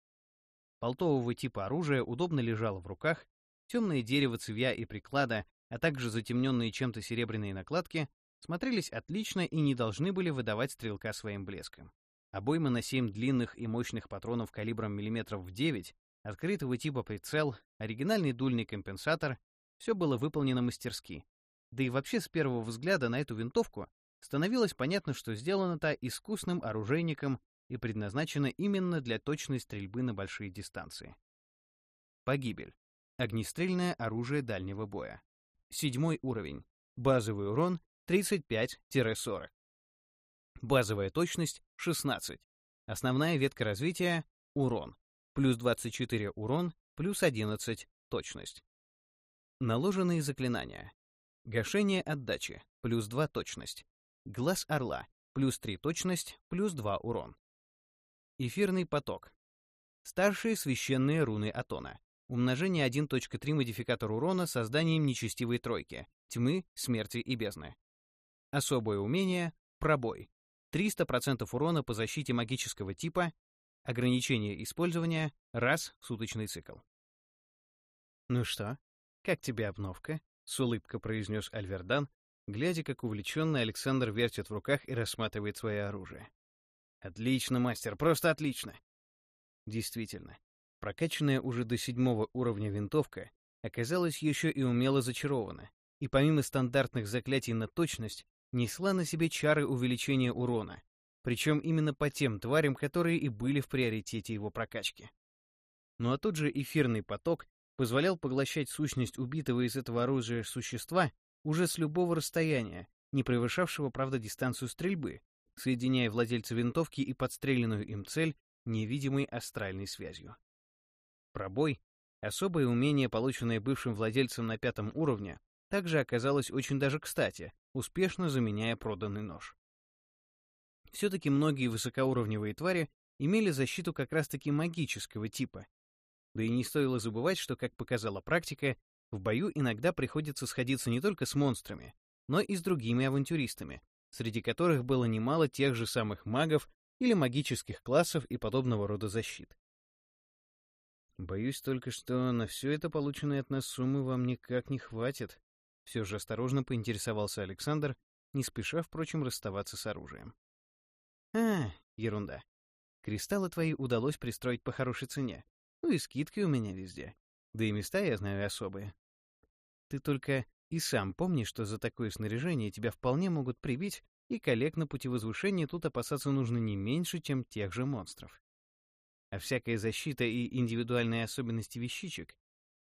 Полтового типа оружия удобно лежало в руках, темное дерево цевья и приклада, а также затемненные чем-то серебряные накладки смотрелись отлично и не должны были выдавать стрелка своим блеском. Обойма на 7 длинных и мощных патронов калибром миллиметров в 9, открытого типа прицел, оригинальный дульный компенсатор — все было выполнено мастерски. Да и вообще с первого взгляда на эту винтовку становилось понятно, что сделано та искусным оружейником и предназначена именно для точной стрельбы на большие дистанции. Погибель. Огнестрельное оружие дальнего боя. Седьмой уровень. Базовый урон 35-40. Базовая точность 16. Основная ветка развития — урон. Плюс 24 урон, плюс 11 точность. Наложенные заклинания. Гашение отдачи. плюс 2 точность. Глаз орла, плюс 3 точность, плюс 2 урон. Эфирный поток. Старшие священные руны Атона. Умножение 1.3 модификатор урона созданием нечестивой тройки, тьмы, смерти и бездны. Особое умение — пробой. 300% урона по защите магического типа, ограничение использования, раз суточный цикл. «Ну что, как тебе обновка?» — с улыбкой произнес Альвердан, глядя, как увлеченный Александр вертит в руках и рассматривает свое оружие. «Отлично, мастер, просто отлично!» Действительно, прокачанная уже до седьмого уровня винтовка оказалась еще и умело зачарована, и помимо стандартных заклятий на точность, несла на себе чары увеличения урона, причем именно по тем тварям, которые и были в приоритете его прокачки. Ну а тот же эфирный поток позволял поглощать сущность убитого из этого оружия существа уже с любого расстояния, не превышавшего, правда, дистанцию стрельбы, соединяя владельца винтовки и подстреленную им цель невидимой астральной связью. Пробой, особое умение, полученное бывшим владельцем на пятом уровне, также оказалось очень даже кстати, успешно заменяя проданный нож. Все-таки многие высокоуровневые твари имели защиту как раз-таки магического типа, да и не стоило забывать, что, как показала практика, в бою иногда приходится сходиться не только с монстрами, но и с другими авантюристами, среди которых было немало тех же самых магов или магических классов и подобного рода защит. Боюсь только, что на все это полученные от нас суммы вам никак не хватит. Все же осторожно поинтересовался Александр, не спеша, впрочем, расставаться с оружием. А, ерунда. Кристаллы твои удалось пристроить по хорошей цене. Ну и скидки у меня везде. Да и места я знаю особые. Ты только и сам помни, что за такое снаряжение тебя вполне могут прибить, и коллег на пути возвышения тут опасаться нужно не меньше, чем тех же монстров. А всякая защита и индивидуальные особенности вещичек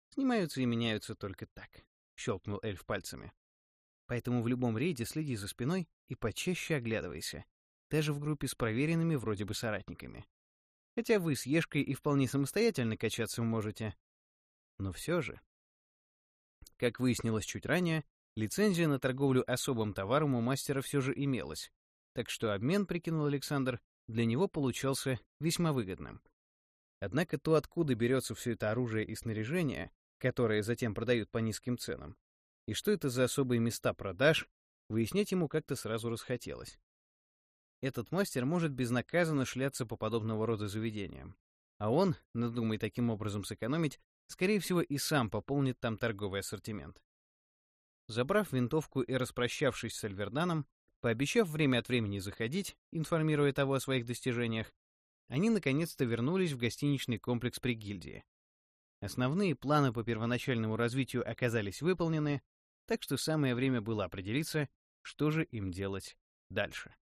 снимаются и меняются только так, — щелкнул эльф пальцами. Поэтому в любом рейде следи за спиной и почаще оглядывайся, даже в группе с проверенными вроде бы соратниками. Хотя вы с Ешкой и вполне самостоятельно качаться можете. Но все же. Как выяснилось чуть ранее, лицензия на торговлю особым товаром у мастера все же имелась, так что обмен, прикинул Александр, для него получался весьма выгодным. Однако то, откуда берется все это оружие и снаряжение, которое затем продают по низким ценам, и что это за особые места продаж, выяснять ему как-то сразу расхотелось этот мастер может безнаказанно шляться по подобного рода заведениям. А он, надумай таким образом сэкономить, скорее всего и сам пополнит там торговый ассортимент. Забрав винтовку и распрощавшись с Альверданом, пообещав время от времени заходить, информируя того о своих достижениях, они наконец-то вернулись в гостиничный комплекс при гильдии. Основные планы по первоначальному развитию оказались выполнены, так что самое время было определиться, что же им делать дальше.